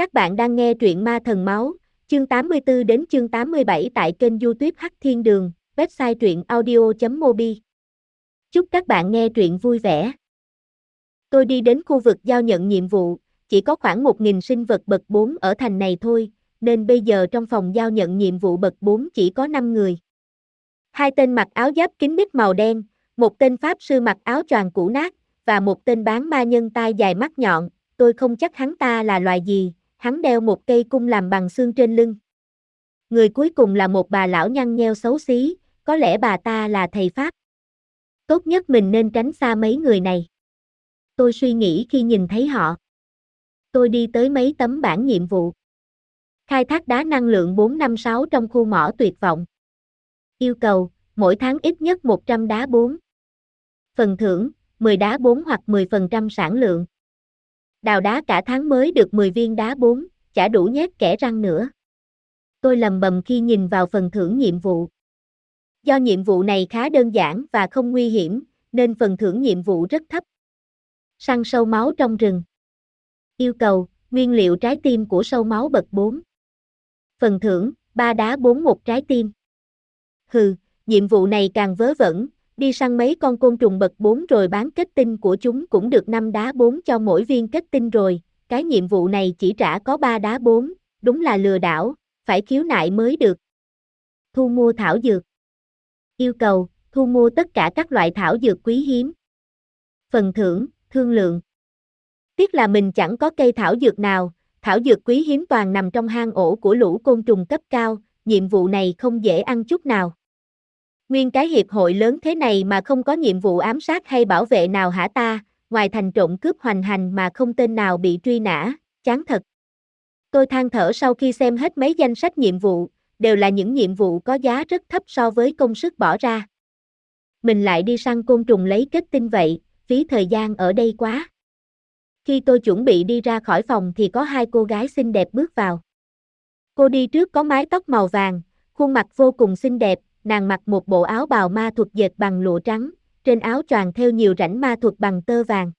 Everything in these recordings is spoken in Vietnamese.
Các bạn đang nghe truyện Ma Thần Máu, chương 84 đến chương 87 tại kênh youtube Hắc Thiên Đường, website truyện audio.mobi. Chúc các bạn nghe truyện vui vẻ. Tôi đi đến khu vực giao nhận nhiệm vụ, chỉ có khoảng 1.000 sinh vật bậc 4 ở thành này thôi, nên bây giờ trong phòng giao nhận nhiệm vụ bậc 4 chỉ có 5 người. Hai tên mặc áo giáp kín mít màu đen, một tên pháp sư mặc áo choàng cũ nát, và một tên bán ma nhân tai dài mắt nhọn, tôi không chắc hắn ta là loài gì, hắn đeo một cây cung làm bằng xương trên lưng. Người cuối cùng là một bà lão nhăn nheo xấu xí, có lẽ bà ta là thầy Pháp. Tốt nhất mình nên tránh xa mấy người này. Tôi suy nghĩ khi nhìn thấy họ. Tôi đi tới mấy tấm bản nhiệm vụ. Khai thác đá năng lượng 456 trong khu mỏ tuyệt vọng. Yêu cầu, mỗi tháng ít nhất 100 đá 4. Phần thưởng, 10 đá 4 hoặc 10% sản lượng. Đào đá cả tháng mới được 10 viên đá 4, chả đủ nhét kẻ răng nữa. Tôi lầm bầm khi nhìn vào phần thưởng nhiệm vụ. Do nhiệm vụ này khá đơn giản và không nguy hiểm, nên phần thưởng nhiệm vụ rất thấp. Săn sâu máu trong rừng. Yêu cầu, nguyên liệu trái tim của sâu máu bậc 4. Phần thưởng, 3 đá 4 một trái tim. Hừ, nhiệm vụ này càng vớ vẩn, đi săn mấy con côn trùng bậc 4 rồi bán kết tinh của chúng cũng được 5 đá 4 cho mỗi viên kết tinh rồi, cái nhiệm vụ này chỉ trả có 3 đá 4, đúng là lừa đảo, phải khiếu nại mới được. Thu mua thảo dược. Yêu cầu, thu mua tất cả các loại thảo dược quý hiếm. Phần thưởng, thương lượng. Tiếc là mình chẳng có cây thảo dược nào, thảo dược quý hiếm toàn nằm trong hang ổ của lũ côn trùng cấp cao, nhiệm vụ này không dễ ăn chút nào. Nguyên cái hiệp hội lớn thế này mà không có nhiệm vụ ám sát hay bảo vệ nào hả ta, ngoài thành trộm cướp hoành hành mà không tên nào bị truy nã, chán thật. Tôi than thở sau khi xem hết mấy danh sách nhiệm vụ, đều là những nhiệm vụ có giá rất thấp so với công sức bỏ ra. Mình lại đi săn côn trùng lấy kết tinh vậy, phí thời gian ở đây quá. Khi tôi chuẩn bị đi ra khỏi phòng thì có hai cô gái xinh đẹp bước vào. Cô đi trước có mái tóc màu vàng, khuôn mặt vô cùng xinh đẹp, nàng mặc một bộ áo bào ma thuật dệt bằng lụa trắng, trên áo choàng theo nhiều rãnh ma thuật bằng tơ vàng.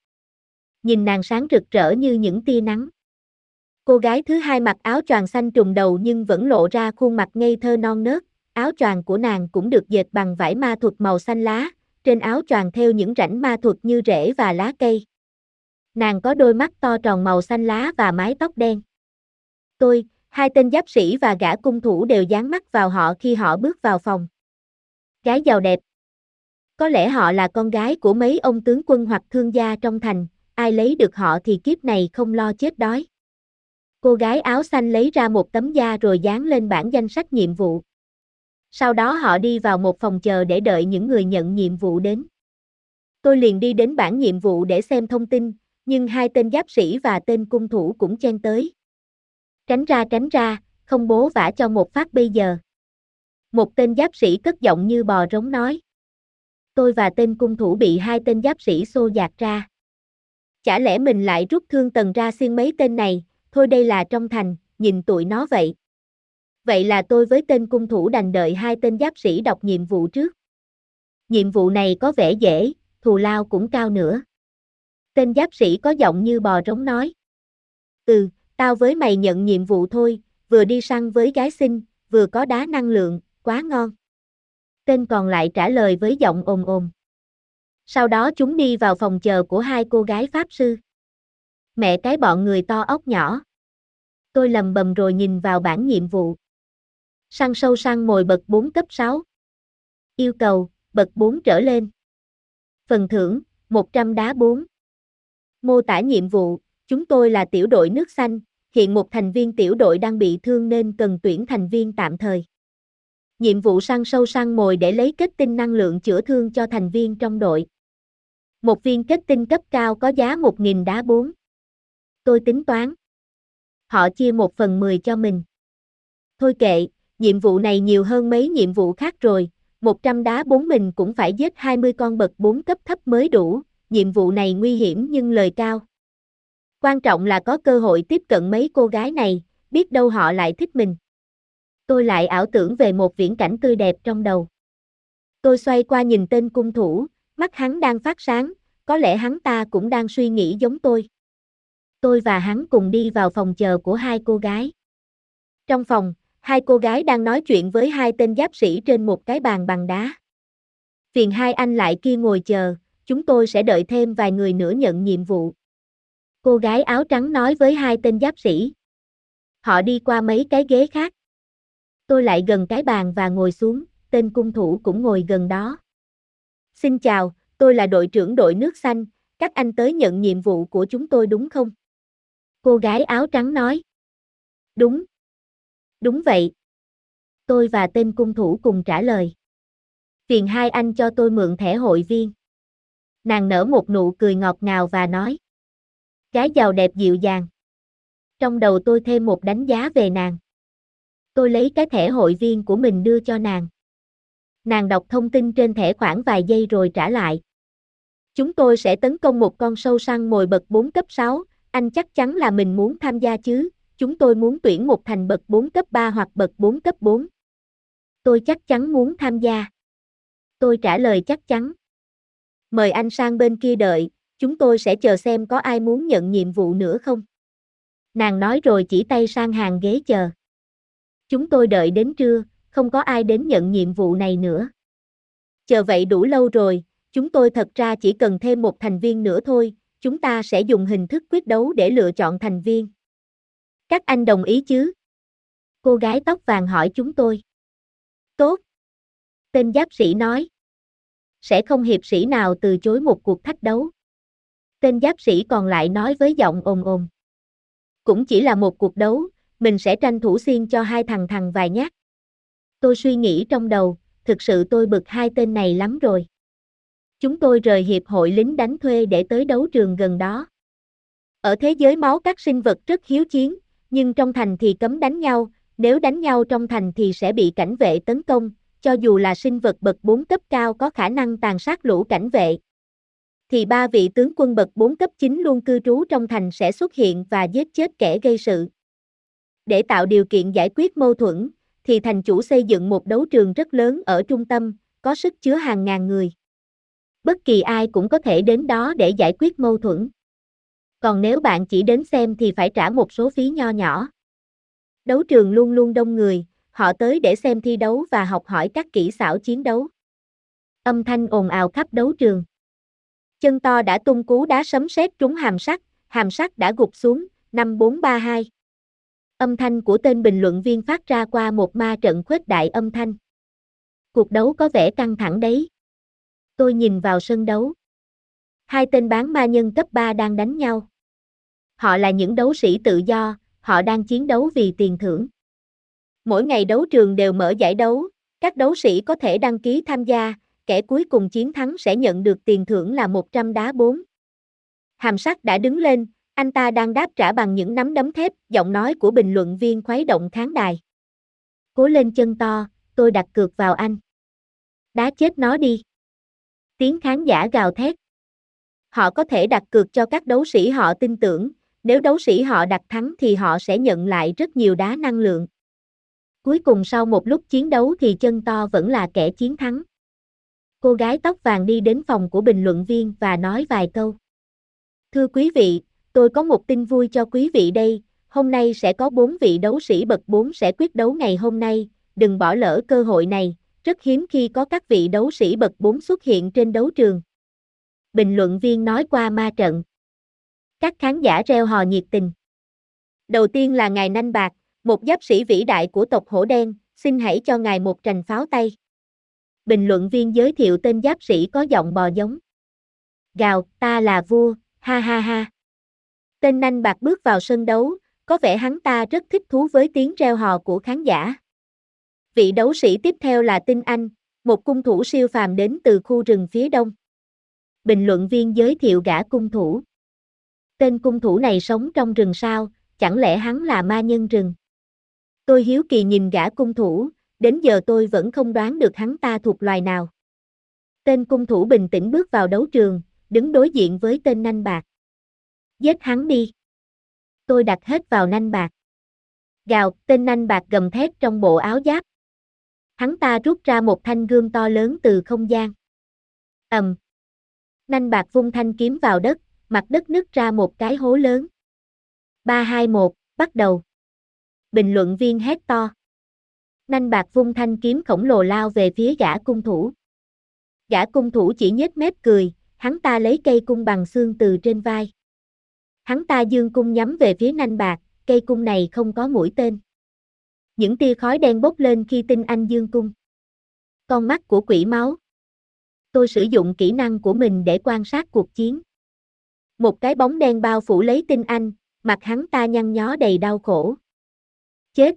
Nhìn nàng sáng rực rỡ như những tia nắng. Cô gái thứ hai mặc áo choàng xanh trùng đầu nhưng vẫn lộ ra khuôn mặt ngây thơ non nớt, áo choàng của nàng cũng được dệt bằng vải ma thuật màu xanh lá, trên áo choàng theo những rãnh ma thuật như rễ và lá cây. Nàng có đôi mắt to tròn màu xanh lá và mái tóc đen. Tôi, hai tên giáp sĩ và gã cung thủ đều dán mắt vào họ khi họ bước vào phòng. Gái giàu đẹp. Có lẽ họ là con gái của mấy ông tướng quân hoặc thương gia trong thành, ai lấy được họ thì kiếp này không lo chết đói. Cô gái áo xanh lấy ra một tấm da rồi dán lên bảng danh sách nhiệm vụ. Sau đó họ đi vào một phòng chờ để đợi những người nhận nhiệm vụ đến. Tôi liền đi đến bảng nhiệm vụ để xem thông tin, nhưng hai tên giáp sĩ và tên cung thủ cũng chen tới. Tránh ra tránh ra, không bố vả cho một phát bây giờ. Một tên giáp sĩ cất giọng như bò rống nói. Tôi và tên cung thủ bị hai tên giáp sĩ xô dạt ra. Chả lẽ mình lại rút thương tần ra xiên mấy tên này, thôi đây là trong thành, nhìn tụi nó vậy. Vậy là tôi với tên cung thủ đành đợi hai tên giáp sĩ đọc nhiệm vụ trước. Nhiệm vụ này có vẻ dễ, thù lao cũng cao nữa. Tên giáp sĩ có giọng như bò rống nói. Ừ, tao với mày nhận nhiệm vụ thôi, vừa đi săn với gái xinh, vừa có đá năng lượng, quá ngon. Tên còn lại trả lời với giọng ồm ồm. Sau đó chúng đi vào phòng chờ của hai cô gái pháp sư. Mẹ cái bọn người to ốc nhỏ. Tôi lầm bầm rồi nhìn vào bản nhiệm vụ. Săn sâu săn mồi bậc 4 cấp 6. Yêu cầu, bậc 4 trở lên. Phần thưởng, 100 đá 4. Mô tả nhiệm vụ, chúng tôi là tiểu đội nước xanh, hiện một thành viên tiểu đội đang bị thương nên cần tuyển thành viên tạm thời. Nhiệm vụ săn sâu săn mồi để lấy kết tinh năng lượng chữa thương cho thành viên trong đội. Một viên kết tinh cấp cao có giá 1.000 đá 4. Tôi tính toán. Họ chia 1 phần 10 cho mình. Thôi kệ, nhiệm vụ này nhiều hơn mấy nhiệm vụ khác rồi, 100 đá 4 mình cũng phải giết 20 con bậc 4 cấp thấp mới đủ, nhiệm vụ này nguy hiểm nhưng lời cao. Quan trọng là có cơ hội tiếp cận mấy cô gái này, biết đâu họ lại thích mình. Tôi lại ảo tưởng về một viễn cảnh tươi đẹp trong đầu. Tôi xoay qua nhìn tên cung thủ, mắt hắn đang phát sáng, có lẽ hắn ta cũng đang suy nghĩ giống tôi. Tôi và hắn cùng đi vào phòng chờ của hai cô gái. Trong phòng, hai cô gái đang nói chuyện với hai tên giáp sĩ trên một cái bàn bằng đá. Phiền hai anh lại kia ngồi chờ, chúng tôi sẽ đợi thêm vài người nữa nhận nhiệm vụ. Cô gái áo trắng nói với hai tên giáp sĩ. Họ đi qua mấy cái ghế khác. Tôi lại gần cái bàn và ngồi xuống, tên cung thủ cũng ngồi gần đó. Xin chào, tôi là đội trưởng đội nước xanh, các anh tới nhận nhiệm vụ của chúng tôi đúng không? Cô gái áo trắng nói. Đúng. Đúng vậy. Tôi và tên cung thủ cùng trả lời. Phiền hai anh cho tôi mượn thẻ hội viên. Nàng nở một nụ cười ngọt ngào và nói. Gái giàu đẹp dịu dàng. Trong đầu tôi thêm một đánh giá về nàng. Tôi lấy cái thẻ hội viên của mình đưa cho nàng. Nàng đọc thông tin trên thẻ khoảng vài giây rồi trả lại. Chúng tôi sẽ tấn công một con sâu săn mồi bậc 4 cấp 6, anh chắc chắn là mình muốn tham gia chứ, chúng tôi muốn tuyển một thành bậc 4 cấp 3 hoặc bậc 4 cấp 4. Tôi chắc chắn muốn tham gia. Tôi trả lời chắc chắn. Mời anh sang bên kia đợi, chúng tôi sẽ chờ xem có ai muốn nhận nhiệm vụ nữa không. Nàng nói rồi chỉ tay sang hàng ghế chờ. Chúng tôi đợi đến trưa, không có ai đến nhận nhiệm vụ này nữa. Chờ vậy đủ lâu rồi, chúng tôi thật ra chỉ cần thêm một thành viên nữa thôi, chúng ta sẽ dùng hình thức quyết đấu để lựa chọn thành viên. Các anh đồng ý chứ? Cô gái tóc vàng hỏi chúng tôi. Tốt. Tên giáp sĩ nói. Sẽ không hiệp sĩ nào từ chối một cuộc thách đấu. Tên giáp sĩ còn lại nói với giọng ồn ồn. Cũng chỉ là một cuộc đấu, mình sẽ tranh thủ xiên cho hai thằng thằng vài nhát. Tôi suy nghĩ trong đầu, thực sự tôi bực hai tên này lắm rồi. Chúng tôi rời hiệp hội lính đánh thuê để tới đấu trường gần đó. Ở thế giới máu các sinh vật rất hiếu chiến, nhưng trong thành thì cấm đánh nhau, nếu đánh nhau trong thành thì sẽ bị cảnh vệ tấn công, cho dù là sinh vật bậc 4 cấp cao có khả năng tàn sát lũ cảnh vệ. Thì ba vị tướng quân bậc 4 cấp 9 luôn cư trú trong thành sẽ xuất hiện và giết chết kẻ gây sự. Để tạo điều kiện giải quyết mâu thuẫn, thì thành chủ xây dựng một đấu trường rất lớn ở trung tâm, có sức chứa hàng ngàn người. Bất kỳ ai cũng có thể đến đó để giải quyết mâu thuẫn. Còn nếu bạn chỉ đến xem thì phải trả một số phí nho nhỏ. Đấu trường luôn luôn đông người, họ tới để xem thi đấu và học hỏi các kỹ xảo chiến đấu. Âm thanh ồn ào khắp đấu trường. Chân to đã tung cú đá sấm sét trúng hàm sắt, hàm sắt đã gục xuống, 5432. Âm thanh của tên bình luận viên phát ra qua một ma trận khuếch đại âm thanh. Cuộc đấu có vẻ căng thẳng đấy. Tôi nhìn vào sân đấu. Hai tên bán ma nhân cấp 3 đang đánh nhau. Họ là những đấu sĩ tự do, họ đang chiến đấu vì tiền thưởng. Mỗi ngày đấu trường đều mở giải đấu, các đấu sĩ có thể đăng ký tham gia, kẻ cuối cùng chiến thắng sẽ nhận được tiền thưởng là 100 đá 4. Hàm sắc đã đứng lên, anh ta đang đáp trả bằng những nắm đấm thép, giọng nói của bình luận viên khuấy động khán đài. Cố lên chân to, tôi đặt cược vào anh. Đá chết nó đi. Tiếng khán giả gào thét. Họ có thể đặt cược cho các đấu sĩ họ tin tưởng, nếu đấu sĩ họ đặt thắng thì họ sẽ nhận lại rất nhiều đá năng lượng. Cuối cùng sau một lúc chiến đấu thì chân to vẫn là kẻ chiến thắng. Cô gái tóc vàng đi đến phòng của bình luận viên và nói vài câu. Thưa quý vị, tôi có một tin vui cho quý vị đây, hôm nay sẽ có bốn vị đấu sĩ bậc 4 sẽ quyết đấu ngày hôm nay, đừng bỏ lỡ cơ hội này, rất hiếm khi có các vị đấu sĩ bậc 4 xuất hiện trên đấu trường. Bình luận viên nói qua ma trận. Các khán giả reo hò nhiệt tình. Đầu tiên là ngài Nanh Bạc, một giáp sĩ vĩ đại của tộc Hổ Đen, xin hãy cho ngài một trành pháo tay. Bình luận viên giới thiệu tên giáp sĩ có giọng bò giống. Gào, ta là vua, ha ha ha. Tên Nanh Bạc bước vào sân đấu, có vẻ hắn ta rất thích thú với tiếng reo hò của khán giả. Vị đấu sĩ tiếp theo là Tinh Anh, một cung thủ siêu phàm đến từ khu rừng phía đông. Bình luận viên giới thiệu gã cung thủ. Tên cung thủ này sống trong rừng sao, chẳng lẽ hắn là ma nhân rừng? Tôi hiếu kỳ nhìn gã cung thủ, đến giờ tôi vẫn không đoán được hắn ta thuộc loài nào. Tên cung thủ bình tĩnh bước vào đấu trường, đứng đối diện với tên nanh bạc. Giết hắn đi. Tôi đặt hết vào nanh bạc. Gào, tên nanh bạc gầm thét trong bộ áo giáp. Hắn ta rút ra một thanh gươm to lớn từ không gian. ầm. Nanh bạc vung thanh kiếm vào đất, mặt đất nứt ra một cái hố lớn. 321, bắt đầu. Bình luận viên hét to. Nanh bạc vung thanh kiếm khổng lồ lao về phía gã cung thủ. Gã cung thủ chỉ nhếch mép cười, hắn ta lấy cây cung bằng xương từ trên vai. Hắn ta dương cung nhắm về phía nanh bạc, cây cung này không có mũi tên. Những tia khói đen bốc lên khi tinh anh dương cung. Con mắt của quỷ máu. Tôi sử dụng kỹ năng của mình để quan sát cuộc chiến. Một cái bóng đen bao phủ lấy tinh anh, mặt hắn ta nhăn nhó đầy đau khổ. Chết!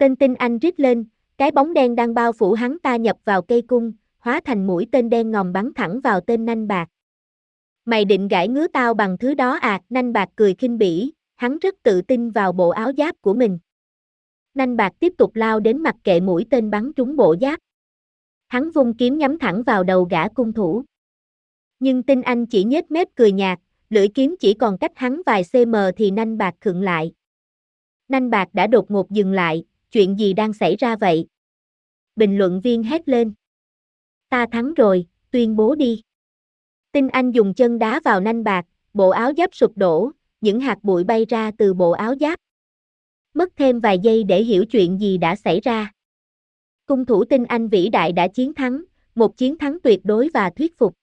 Tên tinh anh rít lên, cái bóng đen đang bao phủ hắn ta nhập vào cây cung, hóa thành mũi tên đen ngòm bắn thẳng vào tên nanh bạc. Mày định gãi ngứa tao bằng thứ đó à, nanh bạc cười khinh bỉ, hắn rất tự tin vào bộ áo giáp của mình. Nanh bạc tiếp tục lao đến mặt kệ mũi tên bắn trúng bộ giáp. Hắn vung kiếm nhắm thẳng vào đầu gã cung thủ. Nhưng tinh anh chỉ nhếch mép cười nhạt, lưỡi kiếm chỉ còn cách hắn vài cm thì nanh bạc khựng lại. Nanh bạc đã đột ngột dừng lại, chuyện gì đang xảy ra vậy? Bình luận viên hét lên. Ta thắng rồi, tuyên bố đi. Tinh Anh dùng chân đá vào nanh bạc, bộ áo giáp sụp đổ, những hạt bụi bay ra từ bộ áo giáp. Mất thêm vài giây để hiểu chuyện gì đã xảy ra. Cung thủ Tinh Anh vĩ đại đã chiến thắng, một chiến thắng tuyệt đối và thuyết phục.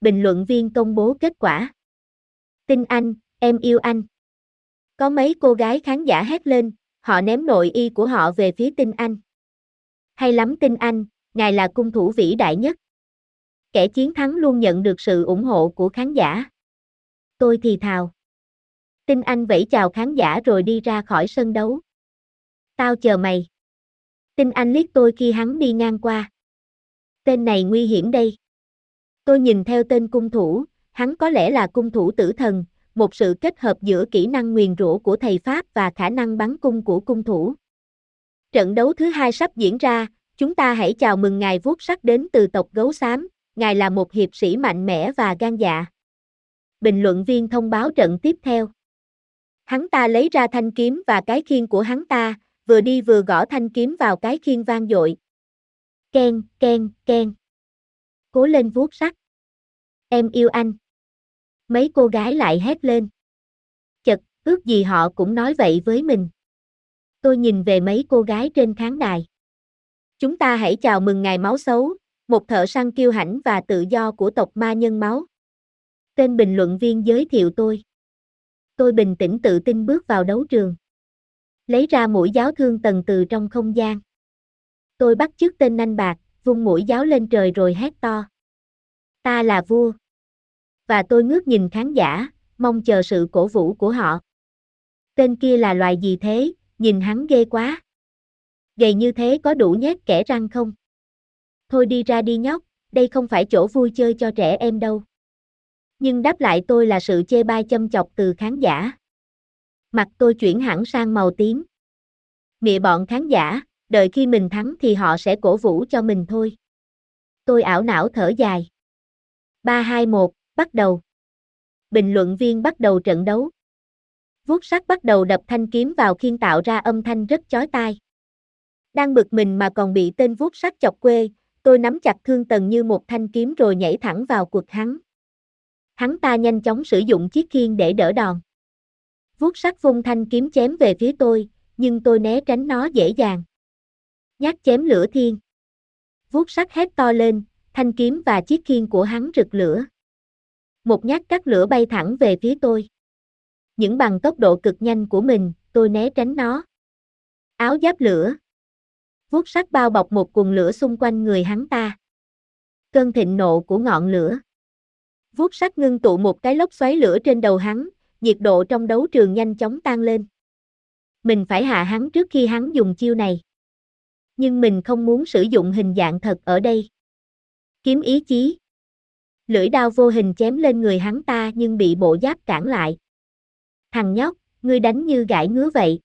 Bình luận viên công bố kết quả. Tinh Anh, em yêu anh. Có mấy cô gái khán giả hét lên, họ ném nội y của họ về phía Tinh Anh. Hay lắm Tinh Anh, ngài là cung thủ vĩ đại nhất. Kẻ chiến thắng luôn nhận được sự ủng hộ của khán giả. Tôi thì thào. Tinh Anh vẫy chào khán giả rồi đi ra khỏi sân đấu. Tao chờ mày. Tinh Anh liếc tôi khi hắn đi ngang qua. Tên này nguy hiểm đây. Tôi nhìn theo tên cung thủ, hắn có lẽ là cung thủ tử thần, một sự kết hợp giữa kỹ năng nguyền rủa của thầy Pháp và khả năng bắn cung của cung thủ. Trận đấu thứ hai sắp diễn ra, chúng ta hãy chào mừng ngài vuốt sắc đến từ tộc gấu xám, ngài là một hiệp sĩ mạnh mẽ và gan dạ. Bình luận viên thông báo trận tiếp theo. Hắn ta lấy ra thanh kiếm và cái khiên của hắn ta, vừa đi vừa gõ thanh kiếm vào cái khiên vang dội. Ken, ken, ken. Cố lên vuốt sắt. Em yêu anh. Mấy cô gái lại hét lên. Chật, ước gì họ cũng nói vậy với mình. Tôi nhìn về mấy cô gái trên khán đài. Chúng ta hãy chào mừng ngài máu xấu, một thợ săn kiêu hãnh và tự do của tộc ma nhân máu. Tên bình luận viên giới thiệu tôi. Tôi bình tĩnh tự tin bước vào đấu trường. Lấy ra mũi giáo thương tầng từ trong không gian. Tôi bắt chước tên nanh bạc, vung mũi giáo lên trời rồi hét to. Ta là vua. Và tôi ngước nhìn khán giả, mong chờ sự cổ vũ của họ. Tên kia là loài gì thế, nhìn hắn ghê quá. Gầy như thế có đủ nhét kẻ răng không? Thôi đi ra đi nhóc, đây không phải chỗ vui chơi cho trẻ em đâu. Nhưng đáp lại tôi là sự chê bai châm chọc từ khán giả. Mặt tôi chuyển hẳn sang màu tím. Mịa bọn khán giả, đợi khi mình thắng thì họ sẽ cổ vũ cho mình thôi. Tôi ảo não thở dài. 3-2-1, bắt đầu. Bình luận viên bắt đầu trận đấu. Vuốt sắt bắt đầu đập thanh kiếm vào khiên tạo ra âm thanh rất chói tai. Đang bực mình mà còn bị tên vuốt sắt chọc quê, tôi nắm chặt thương tần như một thanh kiếm rồi nhảy thẳng vào cuộc hắn. Hắn ta nhanh chóng sử dụng chiếc khiên để đỡ đòn. Vuốt sắt vung thanh kiếm chém về phía tôi, nhưng tôi né tránh nó dễ dàng. Nhát chém lửa thiên. Vuốt sắt hét to lên, thanh kiếm và chiếc khiên của hắn rực lửa. Một nhát cắt lửa bay thẳng về phía tôi. Những bằng tốc độ cực nhanh của mình, tôi né tránh nó. Áo giáp lửa. Vuốt sắt bao bọc một cuồng lửa xung quanh người hắn ta. Cơn thịnh nộ của ngọn lửa. Vuốt sắt ngưng tụ một cái lốc xoáy lửa trên đầu hắn, nhiệt độ trong đấu trường nhanh chóng tăng lên. Mình phải hạ hắn trước khi hắn dùng chiêu này. Nhưng mình không muốn sử dụng hình dạng thật ở đây. Kiếm ý chí. Lưỡi đao vô hình chém lên người hắn ta nhưng bị bộ giáp cản lại. Thằng nhóc, ngươi đánh như gãi ngứa vậy.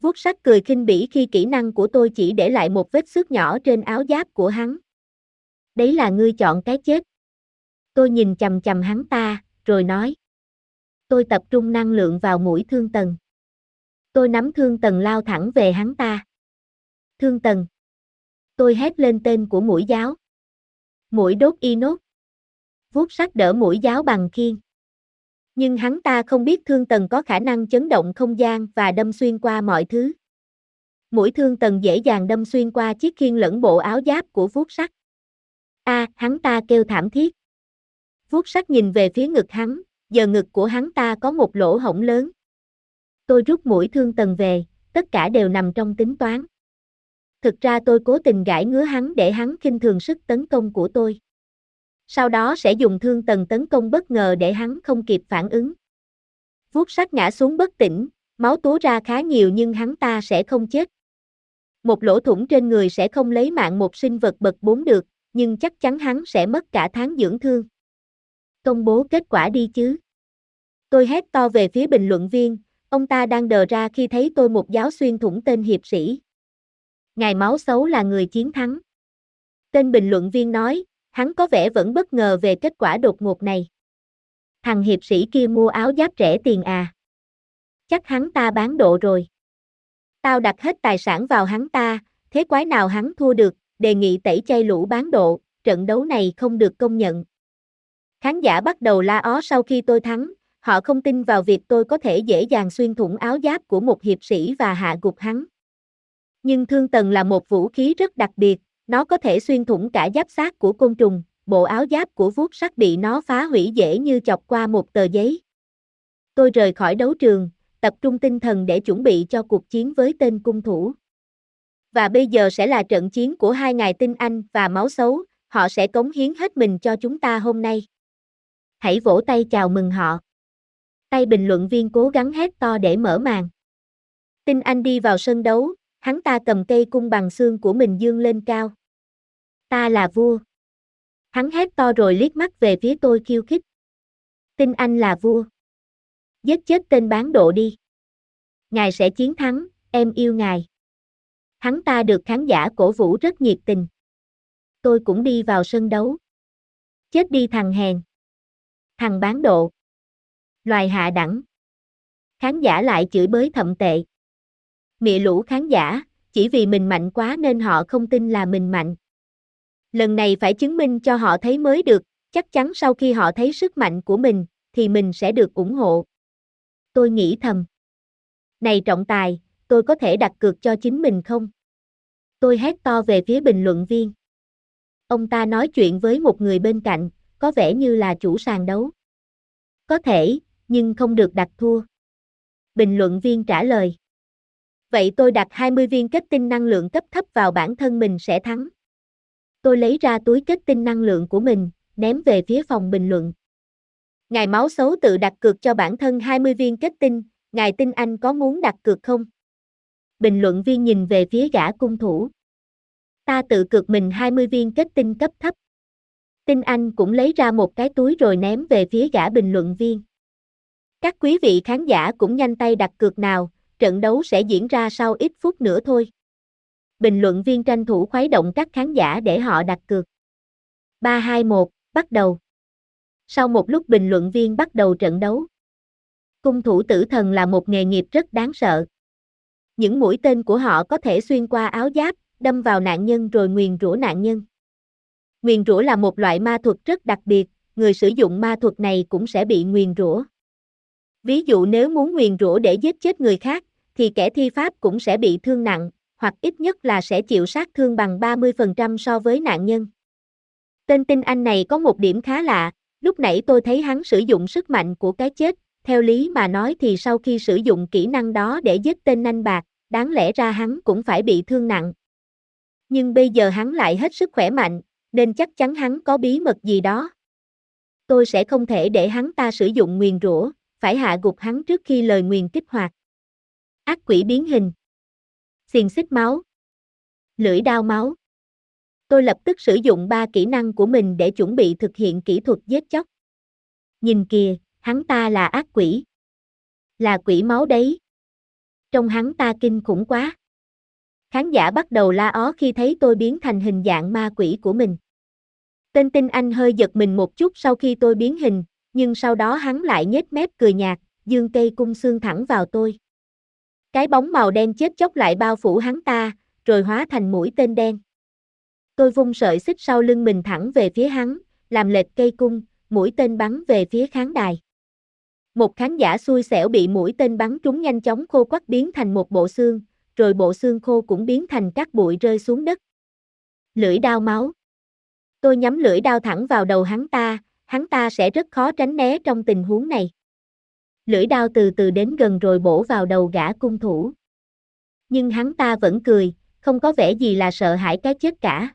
Vuốt sắt cười khinh bỉ khi kỹ năng của tôi chỉ để lại một vết xước nhỏ trên áo giáp của hắn. Đấy là ngươi chọn cái chết. Tôi nhìn chầm chầm hắn ta, rồi nói. Tôi tập trung năng lượng vào mũi thương tần. Tôi nắm thương tần lao thẳng về hắn ta. Thương tần. Tôi hét lên tên của mũi giáo. Mũi đốt y nốt vuốt sắt đỡ mũi giáo bằng khiên. Nhưng hắn ta không biết thương tần có khả năng chấn động không gian và đâm xuyên qua mọi thứ. Mũi thương tần dễ dàng đâm xuyên qua chiếc khiên lẫn bộ áo giáp của vuốt sắt. A, hắn ta kêu thảm thiết. Vuốt sắt nhìn về phía ngực hắn, giờ ngực của hắn ta có một lỗ hổng lớn. Tôi rút mũi thương tần về, tất cả đều nằm trong tính toán. Thực ra tôi cố tình gãi ngứa hắn để hắn khinh thường sức tấn công của tôi. Sau đó sẽ dùng thương tần tấn công bất ngờ để hắn không kịp phản ứng. Vuốt sắt ngã xuống bất tỉnh, máu túa ra khá nhiều nhưng hắn ta sẽ không chết. Một lỗ thủng trên người sẽ không lấy mạng một sinh vật bậc 4 được, nhưng chắc chắn hắn sẽ mất cả tháng dưỡng thương. Công bố kết quả đi chứ. Tôi hét to về phía bình luận viên, ông ta đang đờ ra khi thấy tôi một giáo xuyên thủng tên hiệp sĩ. Ngài máu xấu là người chiến thắng. Tên bình luận viên nói, hắn có vẻ vẫn bất ngờ về kết quả đột ngột này. Thằng hiệp sĩ kia mua áo giáp rẻ tiền à. Chắc hắn ta bán độ rồi. Tao đặt hết tài sản vào hắn ta, thế quái nào hắn thua được, đề nghị tẩy chay lũ bán độ, trận đấu này không được công nhận. Khán giả bắt đầu la ó sau khi tôi thắng, họ không tin vào việc tôi có thể dễ dàng xuyên thủng áo giáp của một hiệp sĩ và hạ gục hắn. Nhưng thương tần là một vũ khí rất đặc biệt, nó có thể xuyên thủng cả giáp xác của côn trùng, bộ áo giáp của vuốt sắt bị nó phá hủy dễ như chọc qua một tờ giấy. Tôi rời khỏi đấu trường, tập trung tinh thần để chuẩn bị cho cuộc chiến với tên cung thủ. Và bây giờ sẽ là trận chiến của hai ngài tinh anh và máu xấu, họ sẽ cống hiến hết mình cho chúng ta hôm nay. Hãy vỗ tay chào mừng họ. Tay bình luận viên cố gắng hét to để mở màn. Tinh anh đi vào sân đấu, hắn ta cầm cây cung bằng xương của mình dương lên cao. Ta là vua. Hắn hét to rồi liếc mắt về phía tôi khiêu khích. Tinh anh là vua. Giết chết tên bán độ đi. Ngài sẽ chiến thắng, em yêu ngài. Hắn ta được khán giả cổ vũ rất nhiệt tình. Tôi cũng đi vào sân đấu. Chết đi thằng hèn. Thằng bán độ. Loài hạ đẳng. Khán giả lại chửi bới thậm tệ. Mị lũ khán giả, chỉ vì mình mạnh quá nên họ không tin là mình mạnh. Lần này phải chứng minh cho họ thấy mới được, chắc chắn sau khi họ thấy sức mạnh của mình, thì mình sẽ được ủng hộ. Tôi nghĩ thầm. Này trọng tài, tôi có thể đặt cược cho chính mình không? Tôi hét to về phía bình luận viên. Ông ta nói chuyện với một người bên cạnh, có vẻ như là chủ sàn đấu. Có thể, nhưng không được đặt thua. Bình luận viên trả lời. Vậy tôi đặt 20 viên kết tinh năng lượng cấp thấp vào bản thân mình sẽ thắng. Tôi lấy ra túi kết tinh năng lượng của mình, ném về phía phòng bình luận. Ngài máu xấu tự đặt cược cho bản thân 20 viên kết tinh, ngài tin anh có muốn đặt cược không? Bình luận viên nhìn về phía gã cung thủ. Ta tự cược mình 20 viên kết tinh cấp thấp. Tinh Anh cũng lấy ra một cái túi rồi ném về phía gã bình luận viên. Các quý vị khán giả cũng nhanh tay đặt cược nào, trận đấu sẽ diễn ra sau ít phút nữa thôi. Bình luận viên tranh thủ khuấy động các khán giả để họ đặt cược. 3-2-1, bắt đầu. Sau một lúc bình luận viên bắt đầu trận đấu. Cung thủ tử thần là một nghề nghiệp rất đáng sợ. Những mũi tên của họ có thể xuyên qua áo giáp, đâm vào nạn nhân rồi nguyền rủa nạn nhân. Nguyền rủa là một loại ma thuật rất đặc biệt, người sử dụng ma thuật này cũng sẽ bị nguyền rủa. Ví dụ nếu muốn nguyền rủa để giết chết người khác, thì kẻ thi pháp cũng sẽ bị thương nặng, hoặc ít nhất là sẽ chịu sát thương bằng 30% so với nạn nhân. Tên tinh anh này có một điểm khá lạ, lúc nãy tôi thấy hắn sử dụng sức mạnh của cái chết, theo lý mà nói thì sau khi sử dụng kỹ năng đó để giết tên nanh bạc, đáng lẽ ra hắn cũng phải bị thương nặng. Nhưng bây giờ hắn lại hết sức khỏe mạnh, nên chắc chắn hắn có bí mật gì đó. Tôi sẽ không thể để hắn ta sử dụng nguyền rủa, phải hạ gục hắn trước khi lời nguyền kích hoạt. Ác quỷ biến hình. Xiềng xích máu. Lưỡi đao máu. Tôi lập tức sử dụng ba kỹ năng của mình để chuẩn bị thực hiện kỹ thuật giết chóc. Nhìn kìa, hắn ta là ác quỷ. Là quỷ máu đấy. Trong hắn ta kinh khủng quá. Khán giả bắt đầu la ó khi thấy tôi biến thành hình dạng ma quỷ của mình. Tên tinh anh hơi giật mình một chút sau khi tôi biến hình, nhưng sau đó hắn lại nhếch mép cười nhạt, dương cây cung xương thẳng vào tôi. Cái bóng màu đen chết chóc lại bao phủ hắn ta, rồi hóa thành mũi tên đen. Tôi vung sợi xích sau lưng mình thẳng về phía hắn, làm lệch cây cung, mũi tên bắn về phía khán đài. Một khán giả xui xẻo bị mũi tên bắn trúng nhanh chóng khô quắt biến thành một bộ xương, rồi bộ xương khô cũng biến thành các bụi rơi xuống đất. Lưỡi đao máu. Tôi nhắm lưỡi đao thẳng vào đầu hắn ta, hắn ta sẽ rất khó tránh né trong tình huống này. Lưỡi đao từ từ đến gần rồi bổ vào đầu gã cung thủ. Nhưng hắn ta vẫn cười, không có vẻ gì là sợ hãi cái chết cả.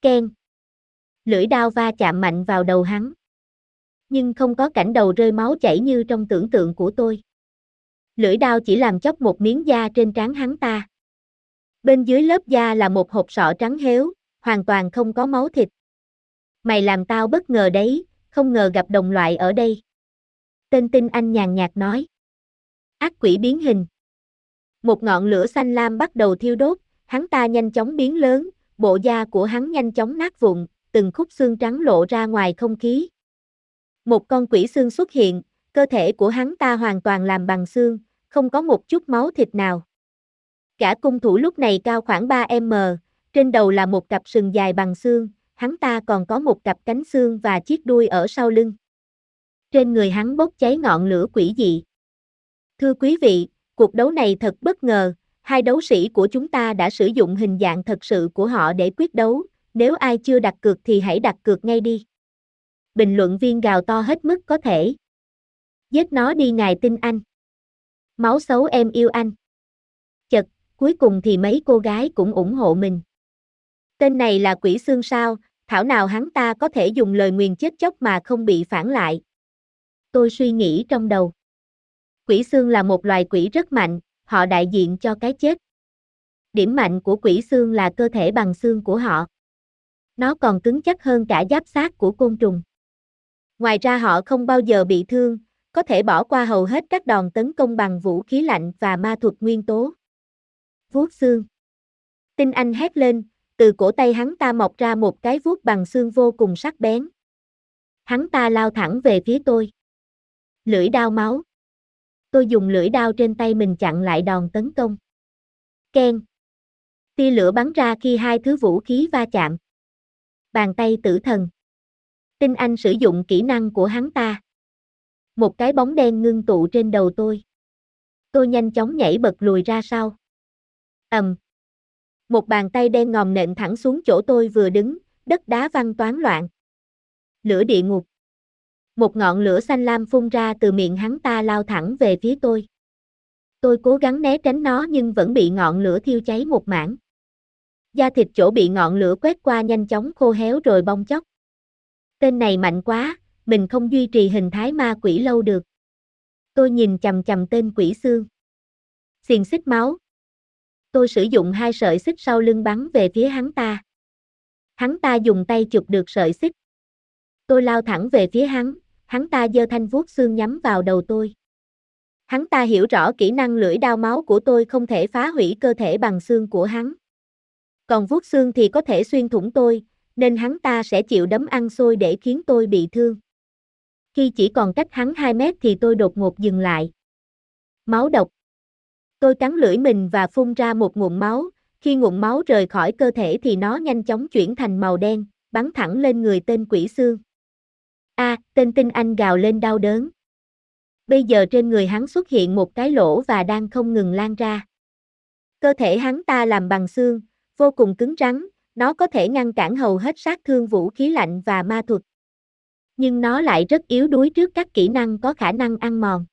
Ken. Lưỡi đao va chạm mạnh vào đầu hắn. Nhưng không có cảnh đầu rơi máu chảy như trong tưởng tượng của tôi. Lưỡi đao chỉ làm chóc một miếng da trên trán hắn ta. Bên dưới lớp da là một hộp sọ trắng héo, hoàn toàn không có máu thịt. Mày làm tao bất ngờ đấy, không ngờ gặp đồng loại ở đây. Tên tinh anh nhàn nhạt nói. Ác quỷ biến hình. Một ngọn lửa xanh lam bắt đầu thiêu đốt, hắn ta nhanh chóng biến lớn, bộ da của hắn nhanh chóng nát vụn, từng khúc xương trắng lộ ra ngoài không khí. Một con quỷ xương xuất hiện, cơ thể của hắn ta hoàn toàn làm bằng xương, không có một chút máu thịt nào. Cả cung thủ lúc này cao khoảng 3m, trên đầu là một cặp sừng dài bằng xương, hắn ta còn có một cặp cánh xương và chiếc đuôi ở sau lưng. Trên người hắn bốc cháy ngọn lửa quỷ dị. Thưa quý vị, cuộc đấu này thật bất ngờ, hai đấu sĩ của chúng ta đã sử dụng hình dạng thật sự của họ để quyết đấu, nếu ai chưa đặt cược thì hãy đặt cược ngay đi. Bình luận viên gào to hết mức có thể. Giết nó đi ngài tin anh. Máu xấu em yêu anh. Chật, cuối cùng thì mấy cô gái cũng ủng hộ mình. Tên này là quỷ xương sao, thảo nào hắn ta có thể dùng lời nguyền chết chóc mà không bị phản lại. Tôi suy nghĩ trong đầu. Quỷ xương là một loài quỷ rất mạnh, họ đại diện cho cái chết. Điểm mạnh của quỷ xương là cơ thể bằng xương của họ. Nó còn cứng chắc hơn cả giáp xác của côn trùng. Ngoài ra họ không bao giờ bị thương, có thể bỏ qua hầu hết các đòn tấn công bằng vũ khí lạnh và ma thuật nguyên tố. Vuốt xương. Tinh Anh hét lên, từ cổ tay hắn ta mọc ra một cái vuốt bằng xương vô cùng sắc bén. Hắn ta lao thẳng về phía tôi. Lưỡi đao máu. Tôi dùng lưỡi đao trên tay mình chặn lại đòn tấn công. Ken. Tia lửa bắn ra khi hai thứ vũ khí va chạm. Bàn tay tử thần. Tinh Anh sử dụng kỹ năng của hắn ta. Một cái bóng đen ngưng tụ trên đầu tôi. Tôi nhanh chóng nhảy bật lùi ra sau. ầm, một bàn tay đen ngòm nện thẳng xuống chỗ tôi vừa đứng, đất đá văng toán loạn. Lửa địa ngục. Một ngọn lửa xanh lam phun ra từ miệng hắn ta lao thẳng về phía tôi. Tôi cố gắng né tránh nó nhưng vẫn bị ngọn lửa thiêu cháy một mảng. Da thịt chỗ bị ngọn lửa quét qua nhanh chóng khô héo rồi bong chóc. Tên này mạnh quá, mình không duy trì hình thái ma quỷ lâu được. Tôi nhìn chầm chầm tên quỷ xương. Xiền xích máu, tôi sử dụng hai sợi xích sau lưng bắn về phía hắn ta. Hắn ta dùng tay chụp được sợi xích. Tôi lao thẳng về phía hắn, hắn ta giơ thanh vuốt xương nhắm vào đầu tôi. Hắn ta hiểu rõ kỹ năng lưỡi đao máu của tôi không thể phá hủy cơ thể bằng xương của hắn. Còn vuốt xương thì có thể xuyên thủng tôi, nên hắn ta sẽ chịu đấm ăn xôi để khiến tôi bị thương. Khi chỉ còn cách hắn 2 mét thì tôi đột ngột dừng lại. Máu độc. Tôi cắn lưỡi mình và phun ra một ngụm máu, khi ngụm máu rời khỏi cơ thể thì nó nhanh chóng chuyển thành màu đen, bắn thẳng lên người tên quỷ xương. A, tên tinh anh gào lên đau đớn. Bây giờ trên người hắn xuất hiện một cái lỗ và đang không ngừng lan ra. Cơ thể hắn ta làm bằng xương, vô cùng cứng rắn, nó có thể ngăn cản hầu hết sát thương vũ khí lạnh và ma thuật. Nhưng nó lại rất yếu đuối trước các kỹ năng có khả năng ăn mòn.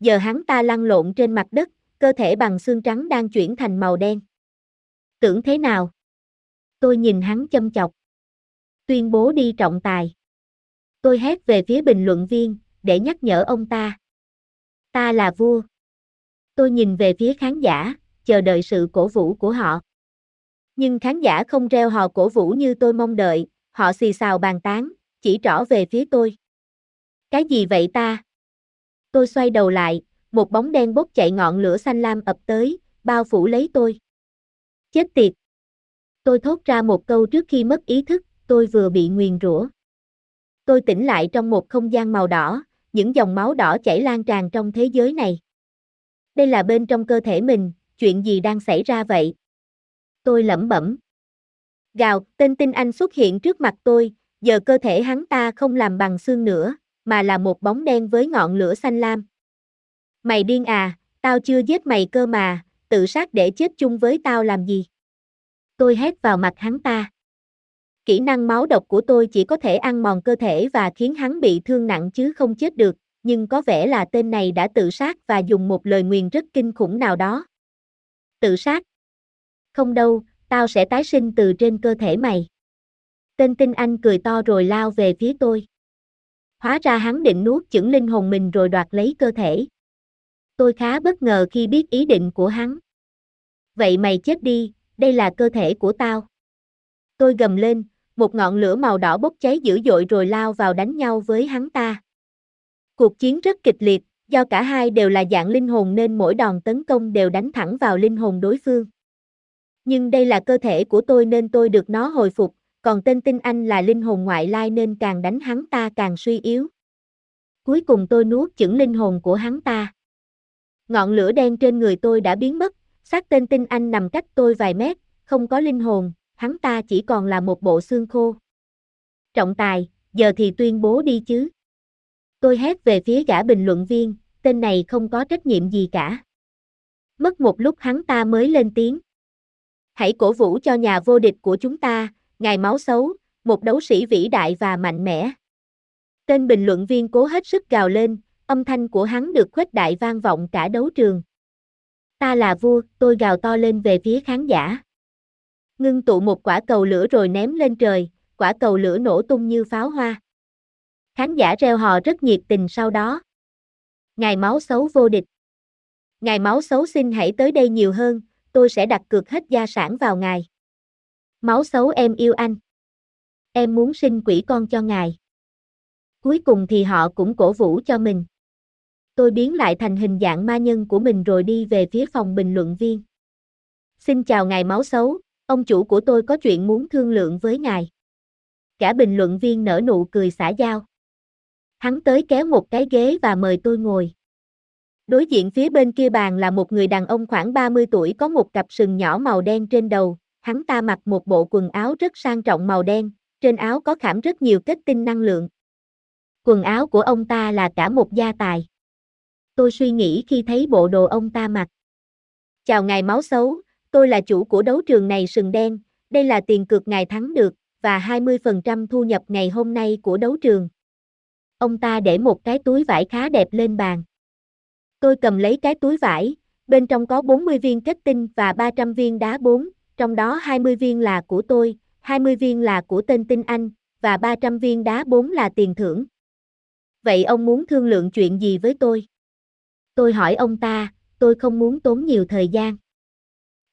Giờ hắn ta lăn lộn trên mặt đất, cơ thể bằng xương trắng đang chuyển thành màu đen. Tưởng thế nào? Tôi nhìn hắn châm chọc. Tuyên bố đi trọng tài. Tôi hét về phía bình luận viên, để nhắc nhở ông ta. Ta là vua. Tôi nhìn về phía khán giả, chờ đợi sự cổ vũ của họ. Nhưng khán giả không reo hò cổ vũ như tôi mong đợi, họ xì xào bàn tán, chỉ trỏ về phía tôi. Cái gì vậy ta? Tôi xoay đầu lại, một bóng đen bốc chạy ngọn lửa xanh lam ập tới, bao phủ lấy tôi. Chết tiệt! Tôi thốt ra một câu trước khi mất ý thức, tôi vừa bị nguyền rủa. Tôi tỉnh lại trong một không gian màu đỏ, những dòng máu đỏ chảy lan tràn trong thế giới này. Đây là bên trong cơ thể mình, chuyện gì đang xảy ra vậy? Tôi lẩm bẩm. Gào, tên tinh anh xuất hiện trước mặt tôi, giờ cơ thể hắn ta không làm bằng xương nữa, mà là một bóng đen với ngọn lửa xanh lam. Mày điên à, tao chưa giết mày cơ mà, tự sát để chết chung với tao làm gì? Tôi hét vào mặt hắn ta. Kỹ năng máu độc của tôi chỉ có thể ăn mòn cơ thể và khiến hắn bị thương nặng chứ không chết được, nhưng có vẻ là tên này đã tự sát và dùng một lời nguyền rất kinh khủng nào đó. Tự sát? Không đâu, tao sẽ tái sinh từ trên cơ thể mày. Tên tinh anh cười to rồi lao về phía tôi. Hóa ra hắn định nuốt chửng linh hồn mình rồi đoạt lấy cơ thể. Tôi khá bất ngờ khi biết ý định của hắn. Vậy mày chết đi, đây là cơ thể của tao. Tôi gầm lên, một ngọn lửa màu đỏ bốc cháy dữ dội rồi lao vào đánh nhau với hắn ta. Cuộc chiến rất kịch liệt, do cả hai đều là dạng linh hồn nên mỗi đòn tấn công đều đánh thẳng vào linh hồn đối phương. Nhưng đây là cơ thể của tôi nên tôi được nó hồi phục, còn tên tinh anh là linh hồn ngoại lai nên càng đánh hắn ta càng suy yếu. Cuối cùng tôi nuốt chửng linh hồn của hắn ta. Ngọn lửa đen trên người tôi đã biến mất, xác tên tinh anh nằm cách tôi vài mét, không có linh hồn, hắn ta chỉ còn là một bộ xương khô. Trọng tài, giờ thì tuyên bố đi chứ. Tôi hét về phía gã bình luận viên, tên này không có trách nhiệm gì cả. Mất một lúc hắn ta mới lên tiếng. Hãy cổ vũ cho nhà vô địch của chúng ta, ngài máu xấu, một đấu sĩ vĩ đại và mạnh mẽ. Tên bình luận viên cố hết sức gào lên, âm thanh của hắn được khuếch đại vang vọng cả đấu trường. Ta là vua, tôi gào to lên về phía khán giả. Ngưng tụ một quả cầu lửa rồi ném lên trời, quả cầu lửa nổ tung như pháo hoa. Khán giả reo hò rất nhiệt tình sau đó. Ngài máu xấu vô địch. Ngài máu xấu xin hãy tới đây nhiều hơn, tôi sẽ đặt cược hết gia sản vào ngài. Máu xấu em yêu anh. Em muốn sinh quỷ con cho ngài. Cuối cùng thì họ cũng cổ vũ cho mình. Tôi biến lại thành hình dạng ma nhân của mình rồi đi về phía phòng bình luận viên. Xin chào ngài máu xấu, ông chủ của tôi có chuyện muốn thương lượng với ngài. Cả bình luận viên nở nụ cười xả giao. Hắn tới kéo một cái ghế và mời tôi ngồi. Đối diện phía bên kia bàn là một người đàn ông khoảng 30 tuổi có một cặp sừng nhỏ màu đen trên đầu, hắn ta mặc một bộ quần áo rất sang trọng màu đen, trên áo có khảm rất nhiều kết tinh năng lượng. Quần áo của ông ta là cả một gia tài. Tôi suy nghĩ khi thấy bộ đồ ông ta mặc. Chào ngài máu xấu, tôi là chủ của đấu trường này sừng đen, đây là tiền cược ngài thắng được, và 20% thu nhập ngày hôm nay của đấu trường. Ông ta để một cái túi vải khá đẹp lên bàn. Tôi cầm lấy cái túi vải, bên trong có 40 viên kết tinh và 300 viên đá 4, trong đó 20 viên là của tôi, 20 viên là của tên tinh anh, và 300 viên đá 4 là tiền thưởng. Vậy ông muốn thương lượng chuyện gì với tôi? Tôi hỏi ông ta, tôi không muốn tốn nhiều thời gian.